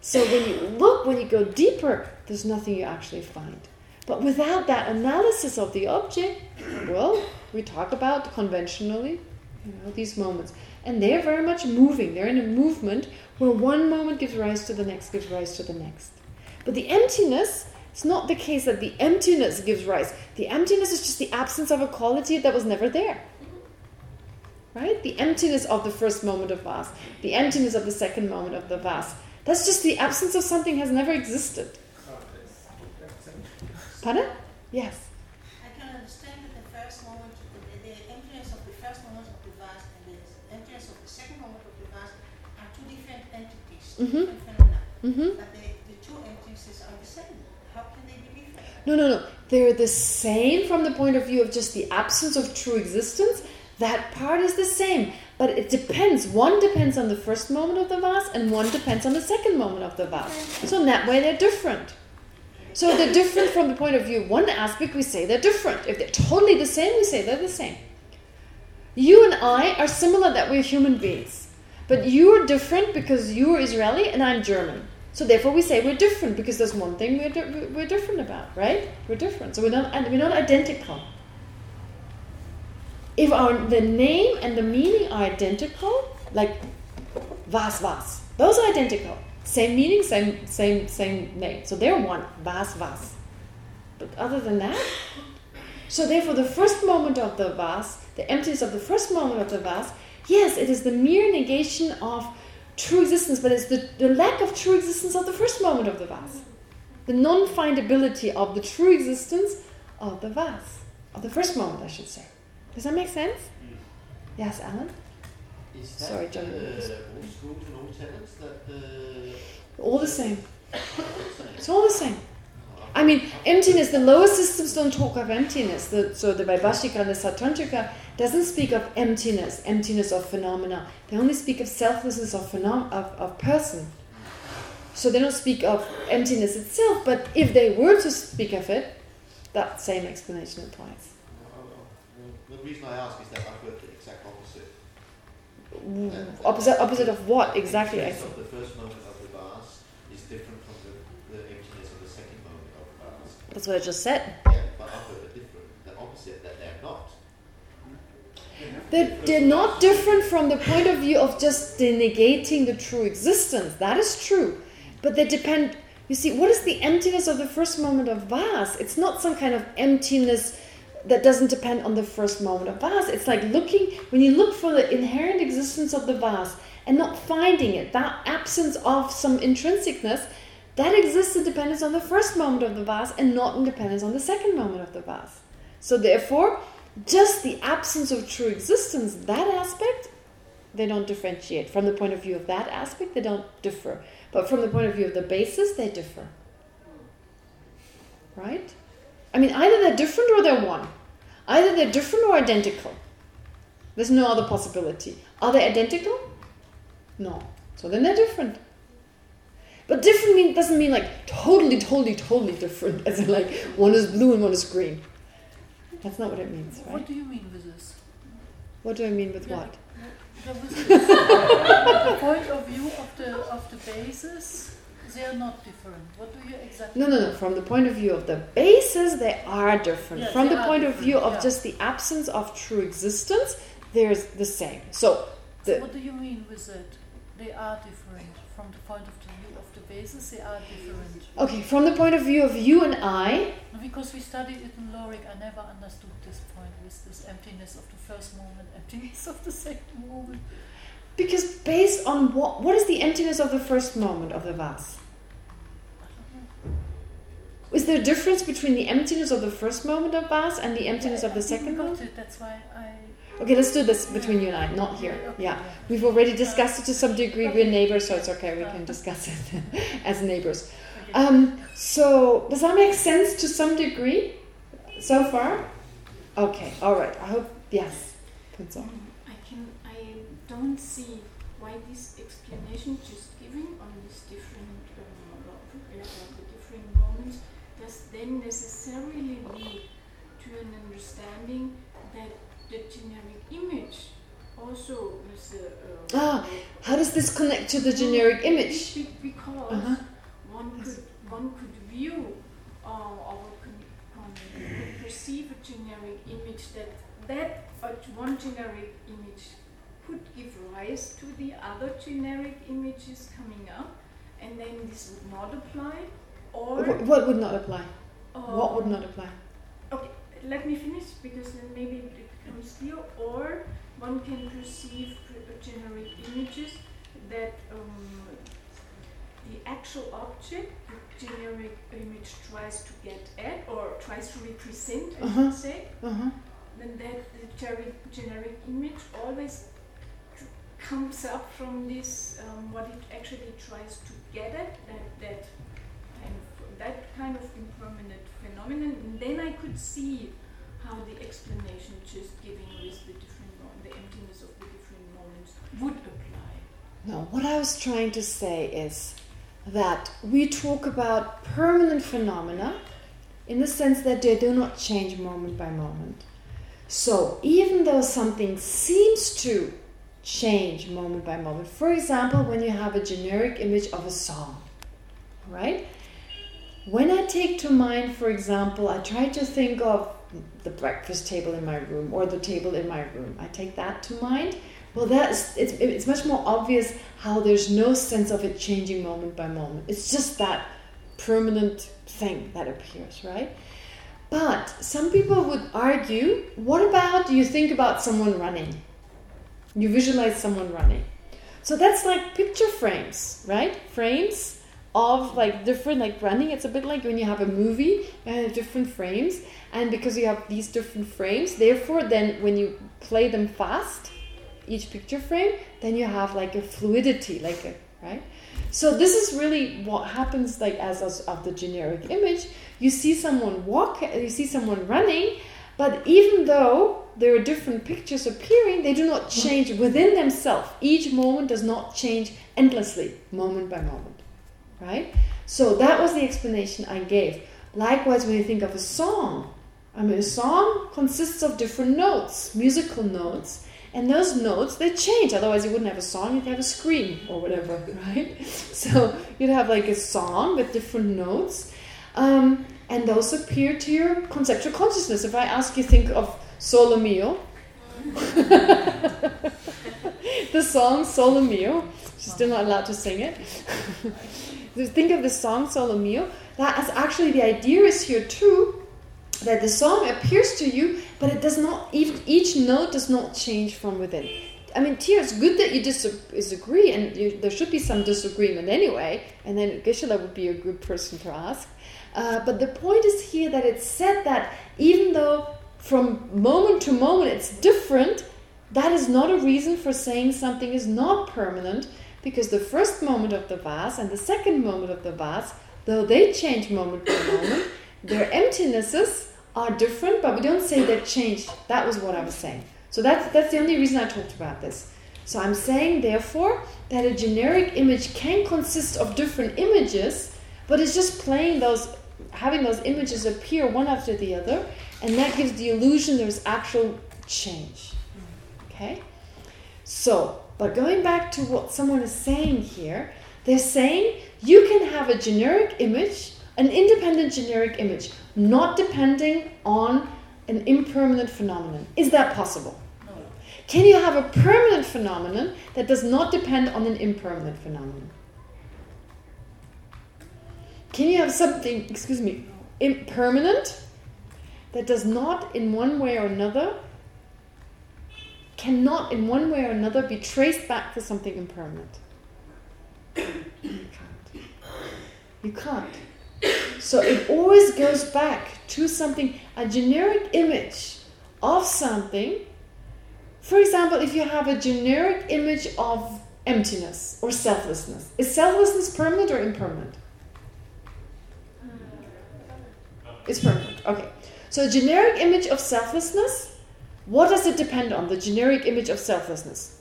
So when you look, when you go deeper, there's nothing you actually find. But without that analysis of the object, well, we talk about conventionally, you know, these moments. And they're very much moving. They're in a movement where one moment gives rise to the next, gives rise to the next. But the emptiness, it's not the case that the emptiness gives rise. The emptiness is just the absence of a quality that was never there. Right? The emptiness of the first moment of vase. The emptiness of the second moment of the vase. That's just the absence of something has never existed. Pardon? Yes. I can understand that the first moment, the, the emptiness of the first moment of the vase and the emptiness of the second moment of the vase are two different entities, mm -hmm. different phenomena. Mm -hmm. But the, the two entities are the same. How can they be different? No, no, no. They're the same from the point of view of just the absence of true existence. That part is the same. But it depends. One depends on the first moment of the vase and one depends on the second moment of the vase. So in that way they're different. So they're different from the point of view. One aspect, we say they're different. If they're totally the same, we say they're the same. You and I are similar that we're human beings. But you're different because you're Israeli and I'm German. So therefore we say we're different because there's one thing we're, di we're different about, right? We're different. So we're not, we're not identical. If our the name and the meaning are identical, like was was, those are identical. Same meaning, same same same name. So they're one, vas vas. But other than that, so therefore the first moment of the vas, the emptiness of the first moment of the vas, yes, it is the mere negation of true existence, but it's the, the lack of true existence of the first moment of the vas. The non-findability of the true existence of the vas. Of the first moment, I should say. Does that make sense? Yes, Alan? Is that Sorry, John. Uh, all schools and all tenets that... Uh, (coughs) all the same. It's all the same. I mean, emptiness, the lower systems don't talk of emptiness. The, so the Vaibhashika and the Sautrantika doesn't speak of emptiness, emptiness of phenomena. They only speak of selflessness of, phenom of, of person. So they don't speak of emptiness itself, but if they were to speak of it, that same explanation applies. The reason I ask is that I've heard the exact opposite. opposite opposite of what exactly? The of the first moment of the vase is different from the, the emptiness of the second moment of the vase. That's what I just said. Yeah, but different, the opposite, that they're not. They're, they're not different from the point of view of just negating the true existence. That is true. But they depend... You see, what is the emptiness of the first moment of vase? It's not some kind of emptiness that doesn't depend on the first moment of vase. It's like looking, when you look for the inherent existence of the vase and not finding it, that absence of some intrinsicness, that exists in dependence on the first moment of the vase and not in dependence on the second moment of the vase. So therefore, just the absence of true existence, that aspect, they don't differentiate. From the point of view of that aspect, they don't differ. But from the point of view of the basis, they differ. Right? I mean, either they're different or they're one. Either they're different or identical. There's no other possibility. Are they identical? No. So then they're different. But different mean, doesn't mean like totally, totally, totally different. As in like one is blue and one is green. That's not what it means, right? What do you mean with this? What do I mean with Yeah. what? (laughs) The point of view of the of the bases, they are not different. What do you exactly? No, no, no. From the point of view of the bases, they are different. Yeah, From the point of view of yeah. just the absence of true existence, there's the same. So, the, what do you mean with that? They are different. From the point of view of the bases, they are different. okay, from the point of view of you and I, Because we studied it in Lorik, I never understood this point with this emptiness of the first moment, (laughs) emptiness of the second moment. because based on what, what is the emptiness of the first moment of the vase? Is there a difference between the emptiness of the first moment of vase and the emptiness of the I second moment? It. That's why I. Okay, let's do this between you and I, not here. Yeah. We've already discussed it to some degree. We're neighbors, so it's okay. We can discuss it (laughs) as neighbors. Um, so, does that make sense to some degree so far? Okay, all right. I hope, yes. Punzo. Um, I can I don't see why this explanation just giving on these different um, different moments does then necessarily lead to an understanding that the generic image also is uh, Ah, How does this connect to the generic image? Because Uh-huh. one could one could view uh, or could, could perceive a generic image that that but one generic image could give rise to the other generic images coming up, and then this would not apply, or Wh- What would not apply? uh, What would not apply? Okay, let me finish because then maybe it Or one can perceive uh, generic images that um, the actual object the generic image tries to get at or tries to represent, I Uh-huh. should say, Uh-huh. then that the generic, generic image always comes up from this um, what it actually tries to get at that that kind of that kind of impermanent phenomenon. And then I could see how the explanation just giving with the different the emptiness of the different moments would apply. No, what I was trying to say is that we talk about permanent phenomena in the sense that they do not change moment by moment. So even though something seems to change moment by moment, for example, when you have a generic image of a song, right? When I take to mind, for example, I try to think of the breakfast table in my room or the table in my room. I take that to mind. Well, that's it's, it's much more obvious how there's no sense of it changing moment by moment. It's just that permanent thing that appears, right? But some people would argue, what about you think about someone running? You visualize someone running. So that's like picture frames, right? Frames of like different, like branding. It's a bit like when you have a movie, have different frames. And because you have these different frames, therefore then when you play them fast, each picture frame, then you have like a fluidity, like a, right? So this is really what happens like as, as of the generic image. You see someone walk, you see someone running, but even though there are different pictures appearing, they do not change within themselves. Each moment does not change endlessly, moment by moment, right? So that was the explanation I gave. Likewise, when you think of a song, I mean, a song consists of different notes, musical notes, and those notes, they change. Otherwise, you wouldn't have a song, you'd have a scream or whatever, (laughs) right? So you'd have like a song with different notes. Um, and those appear to your conceptual consciousness. If I ask you think of Sole Mio, (laughs) the song Sole Mio, she's still not allowed to sing it. (laughs) think of the song Sole Mio. That is actually the idea is here too, that the song appears to you, but it does not, even each note does not change from within. I mean, Tia, it's good that you disagree, and you, there should be some disagreement anyway, and then Geshe-la would be a good person to ask. Uh, but the point is here that it's said that even though from moment to moment it's different, that is not a reason for saying something is not permanent, because the first moment of the vase and the second moment of the vase, though they change moment by moment, their emptinesses are different, but we don't say they've changed. That was what I was saying. So that's that's the only reason I talked about this. So I'm saying, therefore, that a generic image can consist of different images, but it's just playing those, having those images appear one after the other, And that gives the illusion there's actual change. Okay? So, but going back to what someone is saying here, they're saying you can have a generic image, an independent generic image, not depending on an impermanent phenomenon. Is that possible? No. Can you have a permanent phenomenon that does not depend on an impermanent phenomenon? Can you have something, excuse me, impermanent that does not in one way or another cannot in one way or another be traced back to something impermanent? You can't. You can't. So it always goes back to something, a generic image of something. For example, if you have a generic image of emptiness or selflessness, is selflessness permanent or impermanent? It's permanent. Okay. So a generic image of selflessness, what does it depend on? The generic image of selflessness.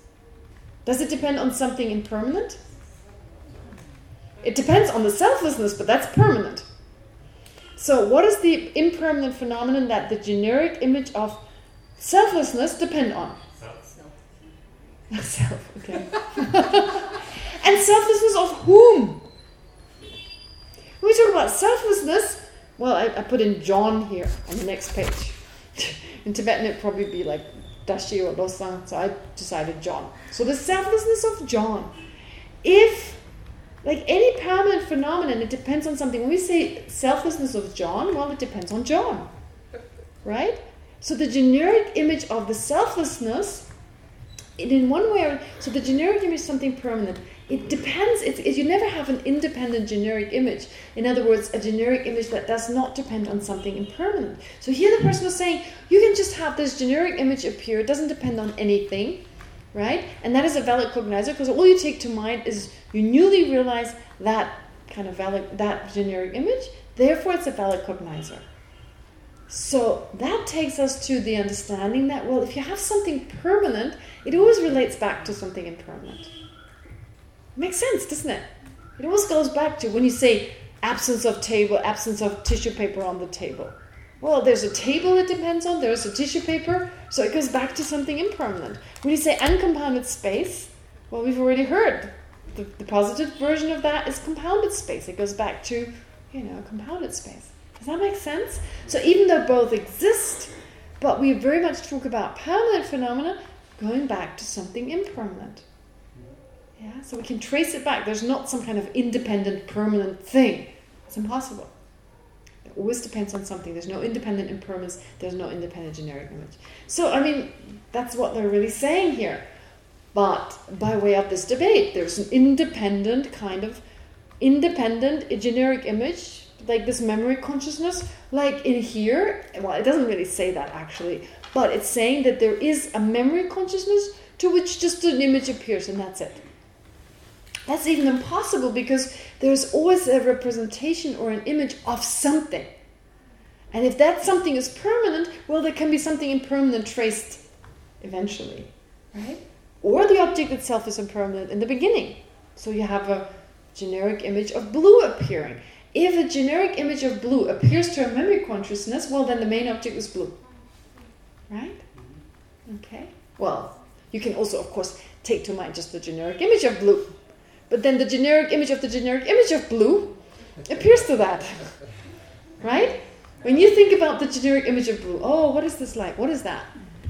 Does it depend on something impermanent? It depends on the selflessness, but that's permanent. So what is the impermanent phenomenon that the generic image of selflessness depend on? Self, Self, okay. (laughs) and selflessness of whom? When we talk about selflessness, well, I, I put in John here on the next page. (laughs) in Tibetan, it'd probably be like Tashi or Losang, so I decided John. So the selflessness of John. If, like any permanent phenomenon, it depends on something. When we say selflessness of John, well, it depends on John. Right? So the generic image of the selflessness, in one way, so the generic image is something permanent. It depends. It's, it, you never have an independent generic image. In other words, a generic image that does not depend on something impermanent. So here the person was saying, you can just have this generic image appear. It doesn't depend on anything, right? And that is a valid cognizer because all you take to mind is you newly realize that kind of valid, that generic image. Therefore, it's a valid cognizer. So that takes us to the understanding that, well, if you have something permanent, it always relates back to something impermanent. Makes sense, doesn't it? It always goes back to when you say absence of table, absence of tissue paper on the table. Well, there's a table it depends on, there's a tissue paper, so it goes back to something impermanent. When you say uncompounded space, well, we've already heard. The, the positive version of that is compounded space. It goes back to, you know, compounded space. Does that make sense? So even though both exist, but we very much talk about permanent phenomena going back to something impermanent. Yeah, so we can trace it back. There's not some kind of independent, permanent thing. It's impossible. It always depends on something. There's no independent impermanence. There's no independent generic image. So, I mean, that's what they're really saying here. But by way of this debate, there's an independent kind of independent generic image, like this memory consciousness, like in here. Well, it doesn't really say that actually, but it's saying that there is a memory consciousness to which just an image appears and that's it. That's even impossible because there's always a representation or an image of something. And if that something is permanent, well, there can be something impermanent traced eventually, right? Or the object itself is impermanent in the beginning. So you have a generic image of blue appearing. If a generic image of blue appears to a memory consciousness, well, then the main object is blue. Right? Mm-hmm. Okay. Well, you can also, of course, take to mind just the generic image of blue. But then the generic image of the generic image of blue appears to that. Right? When you think about the generic image of blue, oh, what is this like? What is that?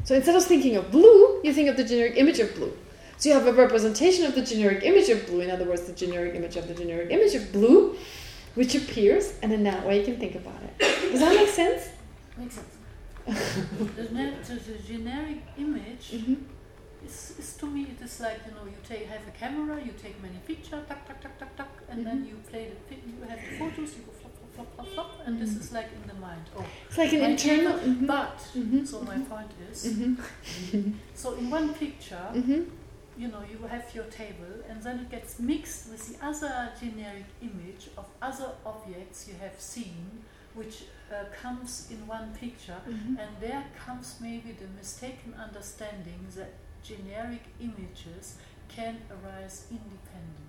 So instead of thinking of blue, you think of the generic image of blue. So you have a representation of the generic image of blue, in other words, the generic image of the generic image of blue, which appears, and in that way you can think about it. Does that make sense? Makes sense. ne- the, generic image Mm-hmm. Is, is to me it is like you know you take have a camera, you take many pictures, tuck tuck tuck tuck tuck, and then you play the you have the photos, you go flop flop flop flop flop, and this is like in the mind. Oh, It's like an internal... mhm, But mhm, so my point is, (laughs) so in one picture, you know, you have your table, and then it gets mixed with the other generic image of other objects you have seen, which uh, comes in one picture, mhm. and there comes maybe the mistaken understanding that generic images can arise independent.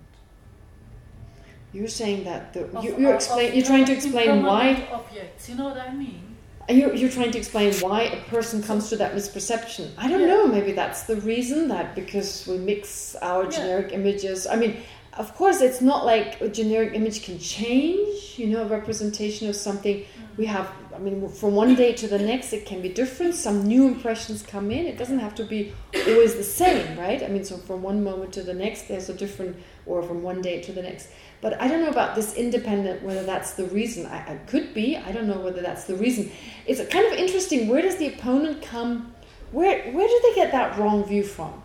You're saying that the of- you, you're explain you're trying to explain why objects. You know what I mean? You're, you're trying to explain why a person comes to that misperception. I don't Yeah. know, maybe that's the reason that because we mix our Yeah. generic images. I mean, of course, it's not like a generic image can change, you know, a representation of something. We mm-hmm. have, I mean, from one day to the next, it can be different. Some new impressions come in. It doesn't have to be always the same, right? I mean, so from one moment to the next, there's a different, or from one day to the next. But I don't know about this independent, whether that's the reason. I, I could be. I don't know whether that's the reason. It's kind of interesting. Where does the opponent come? Where where do they get that wrong view from?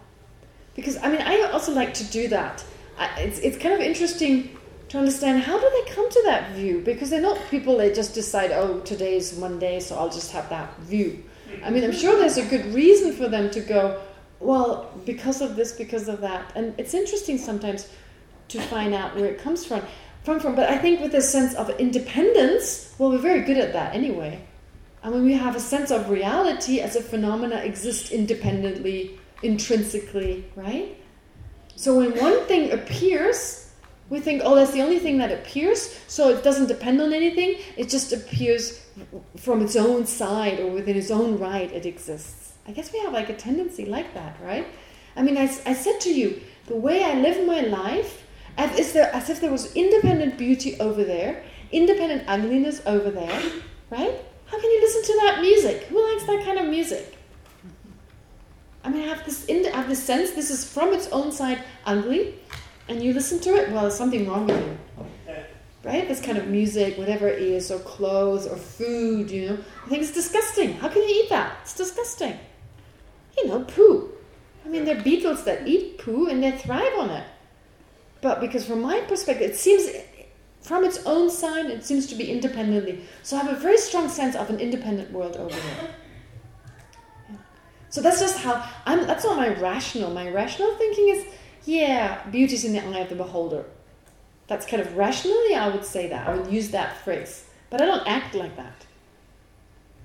Because I mean, I also like to do that. I, it's it's kind of interesting to understand how do they come to that view because they're not people that just decide, oh, today's Monday, so I'll just have that view. I mean, I'm sure there's a good reason for them to go, well, because of this, because of that. And it's interesting sometimes to find out where it comes from. From, from, but I think with a sense of independence, well, we're very good at that anyway. And when we have a sense of reality as a phenomena exists independently, intrinsically, right? So when one thing appears, we think, oh, that's the only thing that appears, so it doesn't depend on anything, it just appears from its own side or within its own right, it exists. I guess we have like a tendency like that, right? I mean, I, I said to you, the way I live my life, as, is there, as if there was independent beauty over there, independent ugliness over there, right? How can you listen to that music? Who likes that kind of music? I mean, I have this, I have this sense this is from its own side ugly, and you listen to it, well, there's something wrong with you. Right? This kind of music, whatever it is, or clothes, or food, you know. I think it's disgusting. How can you eat that? It's disgusting. You know, poo. I mean, there are beetles that eat poo and they thrive on it. But because from my perspective, it seems, from its own side, it seems to be independently. So I have a very strong sense of an independent world over there. So that's just how, I'm. that's not my rational. My rational thinking is, yeah, beauty's in the eye of the beholder. That's kind of rationally, I would say that. I would use that phrase. But I don't act like that.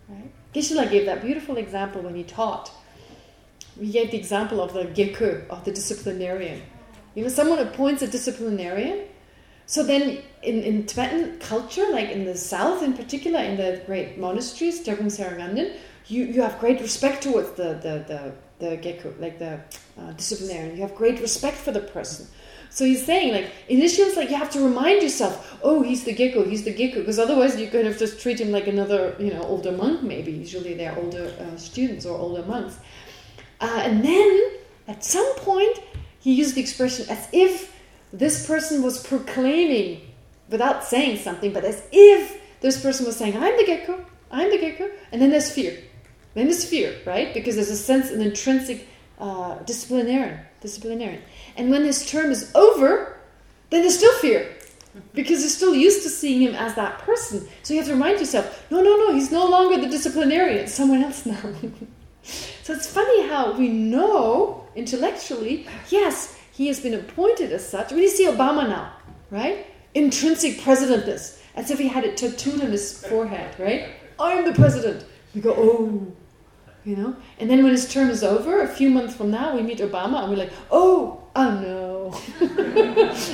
Right? Geshe-la gave that beautiful example when he taught. He gave the example of the gekö, of the disciplinarian. You know, someone appoints a disciplinarian. So then in, in Tibetan culture, like in the south in particular, in the great monasteries, Drepung Sera Ganden, you, you have great respect towards the, the, the, the gekö, like the uh, disciplinarian. You have great respect for the person. So he's saying, like, initially it's like you have to remind yourself, oh, he's the gekö, he's the gekö, because otherwise you kind of just treat him like another, you know, older monk maybe. Usually they're older uh, students or older monks. Uh, and then, at some point, he used the expression as if this person was proclaiming, without saying something, but as if this person was saying, I'm the gekö, I'm the gekö, and then there's fear. Then there's fear, right? Because there's a sense, an intrinsic uh, disciplinarian, disciplinarian. And when his term is over, then there's still fear. Because you're still used to seeing him as that person. So you have to remind yourself, no, no, no, he's no longer the disciplinarian. Someone else now. (laughs) so it's funny how we know intellectually, yes, he has been appointed as such. When you see Obama now, right? Intrinsic presidentness. As if he had it tattooed on his forehead, right? I'm the president. We go, oh, you know? And then when his term is over, a few months from now, we meet Obama and we're like, oh, oh no.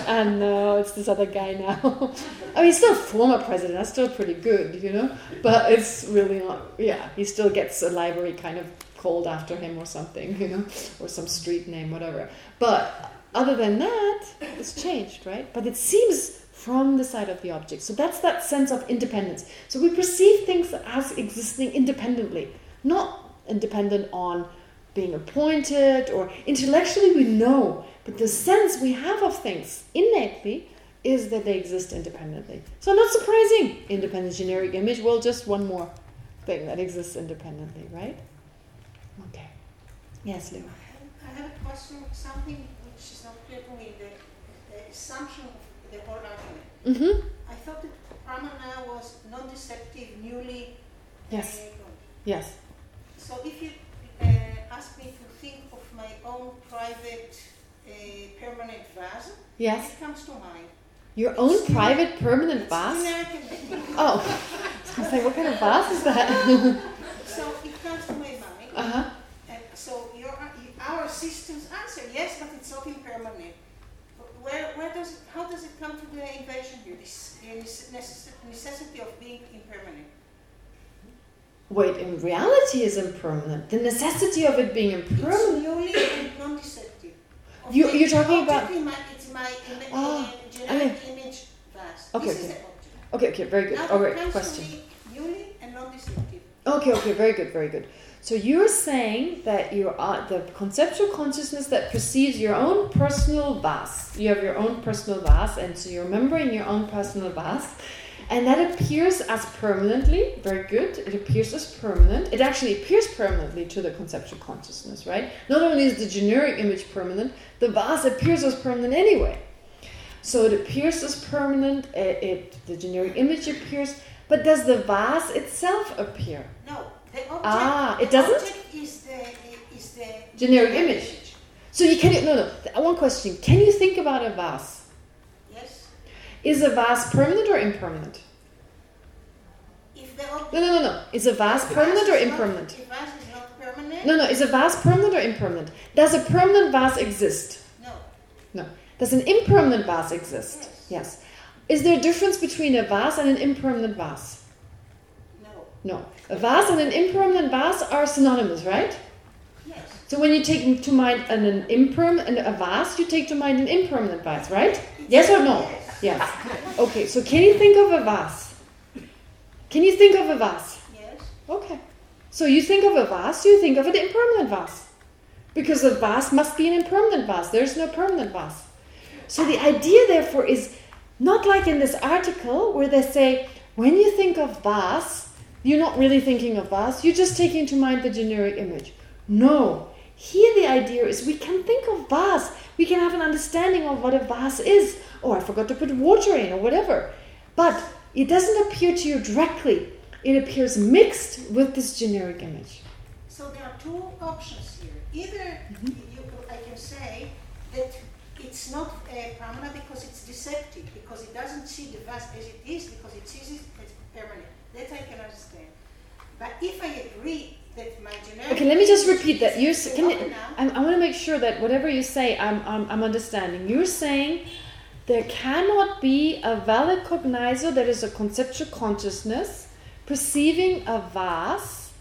oh no, it's this other guy now. (laughs) I mean, he's still former president. That's still pretty good, you know? But it's really not, yeah, he still gets a library kind of called after him or something, you know? Or some street name, whatever. But other than that, it's changed, right? But it seems from the side of the object. So that's that sense of independence. So we perceive things as existing independently, not independent on being appointed or intellectually we know, but the sense we have of things innately is that they exist independently. So not surprising, independent generic image, well, just one more thing that exists independently, right? Okay. Yes, Lou. I have a question, something which is not clear to me, the, the assumption of the whole argument. Mm-hmm. I thought that pramana was non-deceptive, newly Yes. Yes. So if you uh, ask me to think of my own private uh, permanent vase, Yes. it comes to mind. Your own private permanent It's vase? Oh. (laughs) I was say, what kind of vase is that? (laughs) so it comes to my mind. uh-huh. And so your, our system's answer, yes, but it's not impermanent. Where, where does it, how does it come to the invasion here? This uh, necessity of being impermanent. Wait, in reality is impermanent. The necessity of it being impermanent. It's purely and non-deceptive. You- you're talking about- my, it's my ima- Ah, generic I image vase. Okay, this okay. is the object. Okay, okay, very good. Now All right, question. purely and non-deceptive. Okay, okay, very good, very good. So you're saying that you are the conceptual consciousness that precedes your own personal vase. You have your own personal vase, and so you're remembering your own personal vase, and that appears as permanently. Very good. It appears as permanent. It actually appears permanently to the conceptual consciousness, right? Not only is the generic image permanent, the vase appears as permanent anyway. So it appears as permanent. It, it the generic image appears, but does the vase itself appear? No, the object. Ah, it doesn't? Object is the is the Generic image. So you can no no. One question: Can you think about a vase? Yes. Is a vase permanent or impermanent? If the object. No no no no. Is a vase permanent or impermanent? If vase is not permanent. No no. Is a vase permanent or impermanent? Does a permanent vase exist? No. No. Does an impermanent vase exist? Yes. Is there a difference between a vase and an impermanent vase? No. No. A vase and an impermanent vase are synonymous, right? Yes. So when you take to mind an, an imperm and a vase, you take to mind an impermanent vase, right? Yes or no? Yes. Okay, so can you think of a vase? Can you think of a vase? Yes. Okay. So you think of a vase, you think of an impermanent vase. Because a vase must be an impermanent vase. There's no permanent vase. So the idea, therefore, is not like in this article where they say, when you think of vase, you're not really thinking of vase, you're just taking to mind the generic image. No. Here the idea is we can think of vase. We can have an understanding of what a vase is. Oh, I forgot to put water in or whatever. But it doesn't appear to you directly. It appears mixed with this generic image. So there are two options here. Either Mm-hmm. you, I can say that it's not uh, permanent because it's deceptive, because it doesn't see the vase as it is, because it sees it as permanent. That I can understand. But if I agree that my generic Okay, let me just repeat that. You can. I, I want to make sure that whatever you say, I'm, I'm I'm understanding. You're saying there cannot be a valid cognizer that is a conceptual consciousness perceiving a vase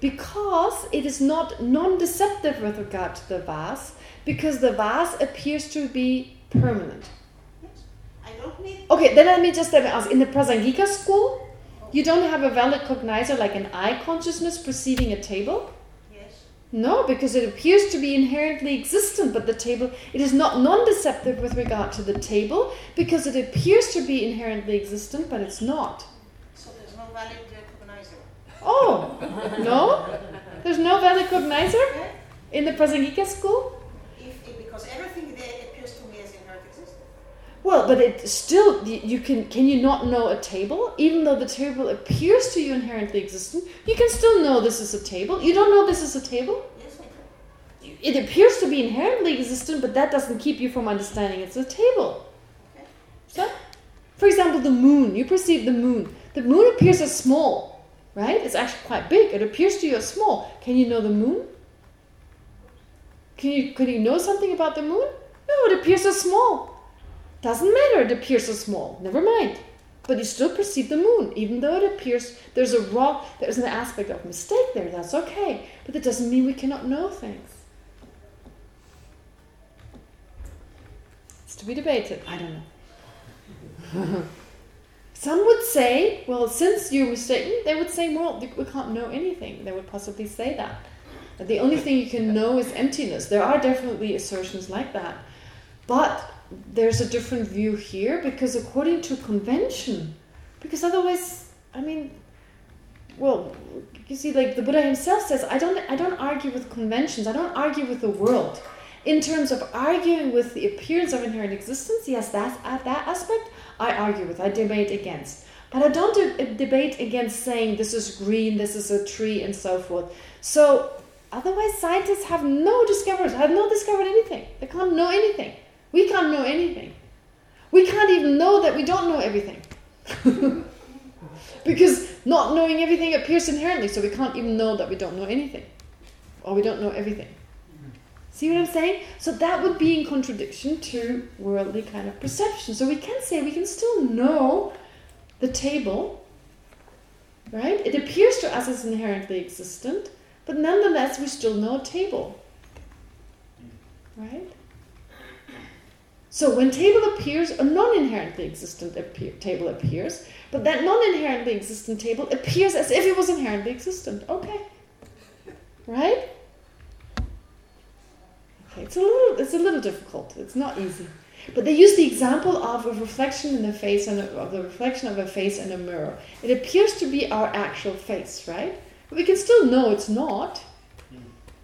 because it is not non-deceptive with regard to the vase because the vase appears to be permanent. I don't need Okay, then let me just ask. In the Prasangika school, you don't have a valid cognizer like an eye consciousness perceiving a table? No, because it appears to be inherently existent, but the table, it is not non-deceptive with regard to the table, because it appears to be inherently existent, but it's not. So there's no valid recognizer. Oh, no? There's no valid cognizer in the Prasangika school? If, if- because everything there appears to me as inherent existence. Well, but it still, you can, can you not know a table? Even though the table appears to you inherently existent, you can still know this is a table. You don't know this is a table? Yes, I do. It appears to be inherently existent, but that doesn't keep you from understanding it's a table. Okay. So, for example, the moon. You perceive the moon. The moon appears as small, right? It's actually quite big. It appears to you as small. Can you know the moon? Can you can you know something about the moon? No, it appears as small. Doesn't matter. It appears so small. Never mind. But you still perceive the moon, even though it appears there's a wrong, there's an aspect of mistake there. That's okay, but that doesn't mean we cannot know things. It's to be debated. I don't know. (laughs) Some would say, well, since you're mistaken, they would say, well, we can't know anything. They would possibly say that. That the only thing you can know is emptiness. There are definitely assertions like that. But there's a different view here because according to convention, because otherwise, I mean, well, you see, like the Buddha himself says, I don't, I don't argue with conventions. I don't argue with the world. In terms of arguing with the appearance of inherent existence, yes, that's at uh, that aspect I argue with. I debate against. But I don't de uh, debate against saying this is green, this is a tree, and so forth. So otherwise, scientists have no discoveries, have not discovered anything. They can't know anything. We can't know anything. We can't even know that we don't know everything. (laughs) because not knowing everything appears inherently, so we can't even know that we don't know anything. Or we don't know everything. See what I'm saying? So that would be in contradiction to worldly kind of perception. So we can say we can still know the table, right? It appears to us as inherently existent, but nonetheless we still know a table, right? So when table appears, a non-inherently existent appear, table appears, but that non-inherently existent table appears as if it was inherently existent. Okay. Right? Okay, it's a little it's a little difficult. It's not easy. But they use the example of a reflection in the face and a, of the reflection of a face in a mirror. It appears to be our actual face, right? But we can still know it's not. Hmm.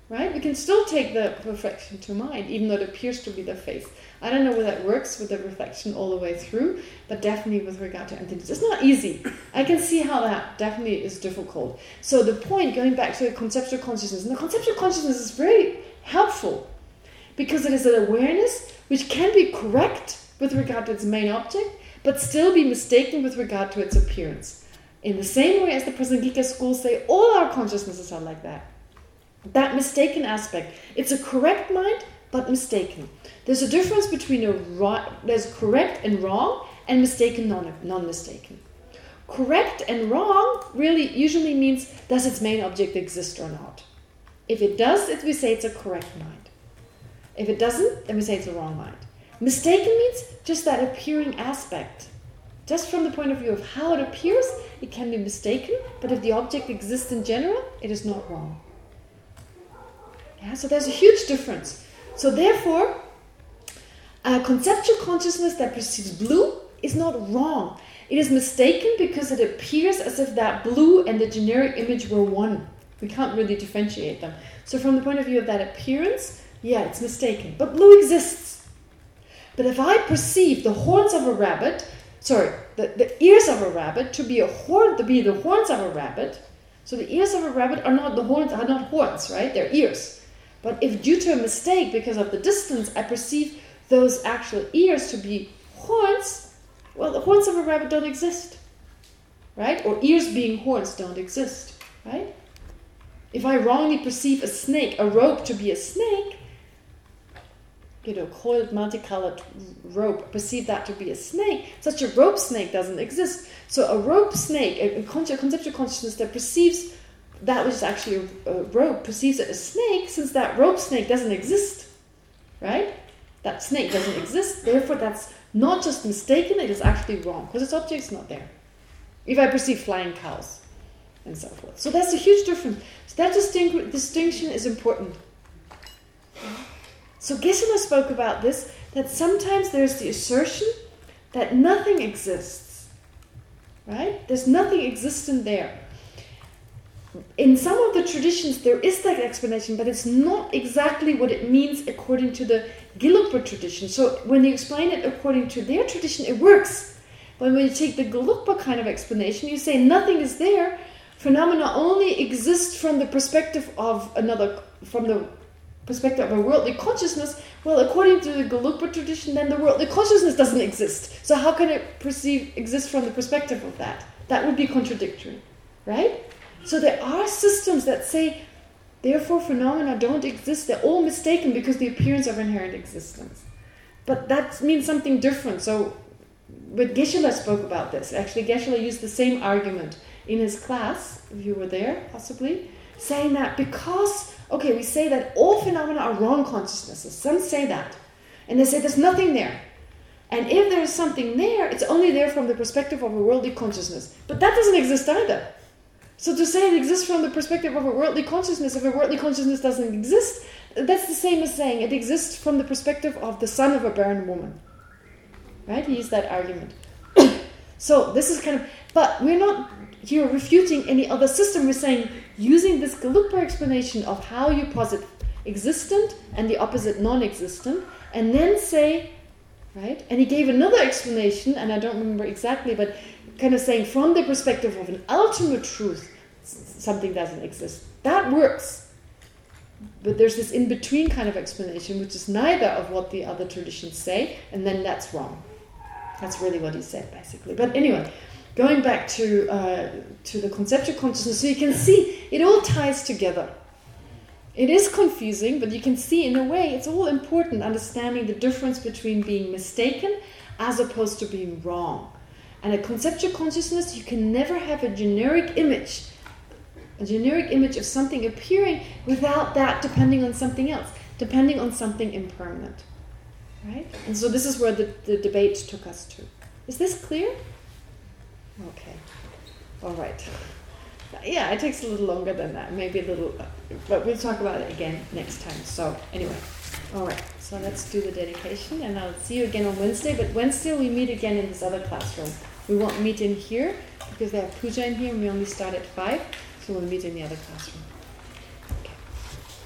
Right? We can still take the reflection to mind, even though it appears to be the face. I don't know whether that works with the reflection all the way through, but definitely with regard to entities. It's not easy. I can see how that definitely is difficult. So the point, going back to the conceptual consciousness, and the conceptual consciousness is very helpful because it is an awareness which can be correct with regard to its main object, but still be mistaken with regard to its appearance. In the same way as the Prasangika schools say, all our consciousnesses are like that. That mistaken aspect. It's a correct mind, but mistaken. There's a difference between a right, there's correct and wrong, and mistaken, non, non-mistaken. Correct and wrong really usually means, does its main object exist or not? If it does, it, we say it's a correct mind. If it doesn't, then we say it's a wrong mind. Mistaken means just that appearing aspect. Just from the point of view of how it appears, it can be mistaken, but if the object exists in general, it is not wrong. Yeah, so there's a huge difference. So therefore, a conceptual consciousness that perceives blue is not wrong. It is mistaken because it appears as if that blue and the generic image were one. We can't really differentiate them. So from the point of view of that appearance, yeah, it's mistaken. But blue exists. But if I perceive the horns of a rabbit, sorry, the, the ears of a rabbit to be a horn, to be the horns of a rabbit, so the ears of a rabbit are not the horns, are not horns, right? They're ears. But if due to a mistake, because of the distance, I perceive those actual ears to be horns, well, the horns of a rabbit don't exist, right? Or ears being horns don't exist, right? If I wrongly perceive a snake, a rope to be a snake, you know, coiled multicolored rope, perceive that to be a snake, such a rope snake doesn't exist. So a rope snake, a conceptual consciousness that perceives that which is actually a, rope, perceives it as snake, since that rope snake doesn't exist, right? That snake doesn't exist, therefore that's not just mistaken, it is actually wrong, because its object is not there. If I perceive flying cows, and so forth. So that's a huge difference. So that distinction is important. So Geshe-la spoke about this, that sometimes there's the assertion that nothing exists. Right? There's nothing existent there. In some of the traditions, there is that explanation, but it's not exactly what it means according to the Gelugpa tradition. So when you explain it according to their tradition, it works. But when you take the Gelugpa kind of explanation, you say nothing is there, phenomena only exist from the perspective of another, from the perspective of a worldly consciousness, well, according to the Gelugpa tradition, then the worldly consciousness doesn't exist. So how can it perceive exist from the perspective of that? That would be contradictory, right? So there are systems that say, therefore phenomena don't exist. They're all mistaken because the appearance of inherent existence. But that means something different. So, but Geshe-la spoke about this. Actually, Geshe-la used the same argument in his class, if you were there, possibly, saying that because, okay, we say that all phenomena are wrong consciousnesses. Some say that. And they say there's nothing there. And if there's something there, it's only there from the perspective of a worldly consciousness. But that doesn't exist either. So to say it exists from the perspective of a worldly consciousness, if a worldly consciousness doesn't exist, that's the same as saying it exists from the perspective of the son of a barren woman. Right? He used that argument. (coughs) so this is kind of... But we're not here refuting any other system. We're saying, using this Gelugpa explanation of how you posit existent and the opposite non-existent, and then say, right? And he gave another explanation, and I don't remember exactly, but kind of saying from the perspective of an ultimate truth, something doesn't exist. That works. But there's this in-between kind of explanation, which is neither of what the other traditions say, and then that's wrong. That's really what he said, basically. But anyway, going back to uh, to the conceptual consciousness, so you can see it all ties together. It is confusing, but you can see in a way it's all important understanding the difference between being mistaken as opposed to being wrong. And a conceptual consciousness, you can never have a generic image, a generic image of something appearing without that depending on something else, depending on something impermanent. Right? And so this is where the, the debate took us to. Is this clear? Okay. All right. Yeah, it takes a little longer than that. Maybe a little... But we'll talk about it again next time. So, anyway. All right. So let's do the dedication. And I'll see you again on Wednesday. But Wednesday we meet again in this other classroom. We won't meet in here because they have puja in here and we only start at 5. We'll meet in the other classroom.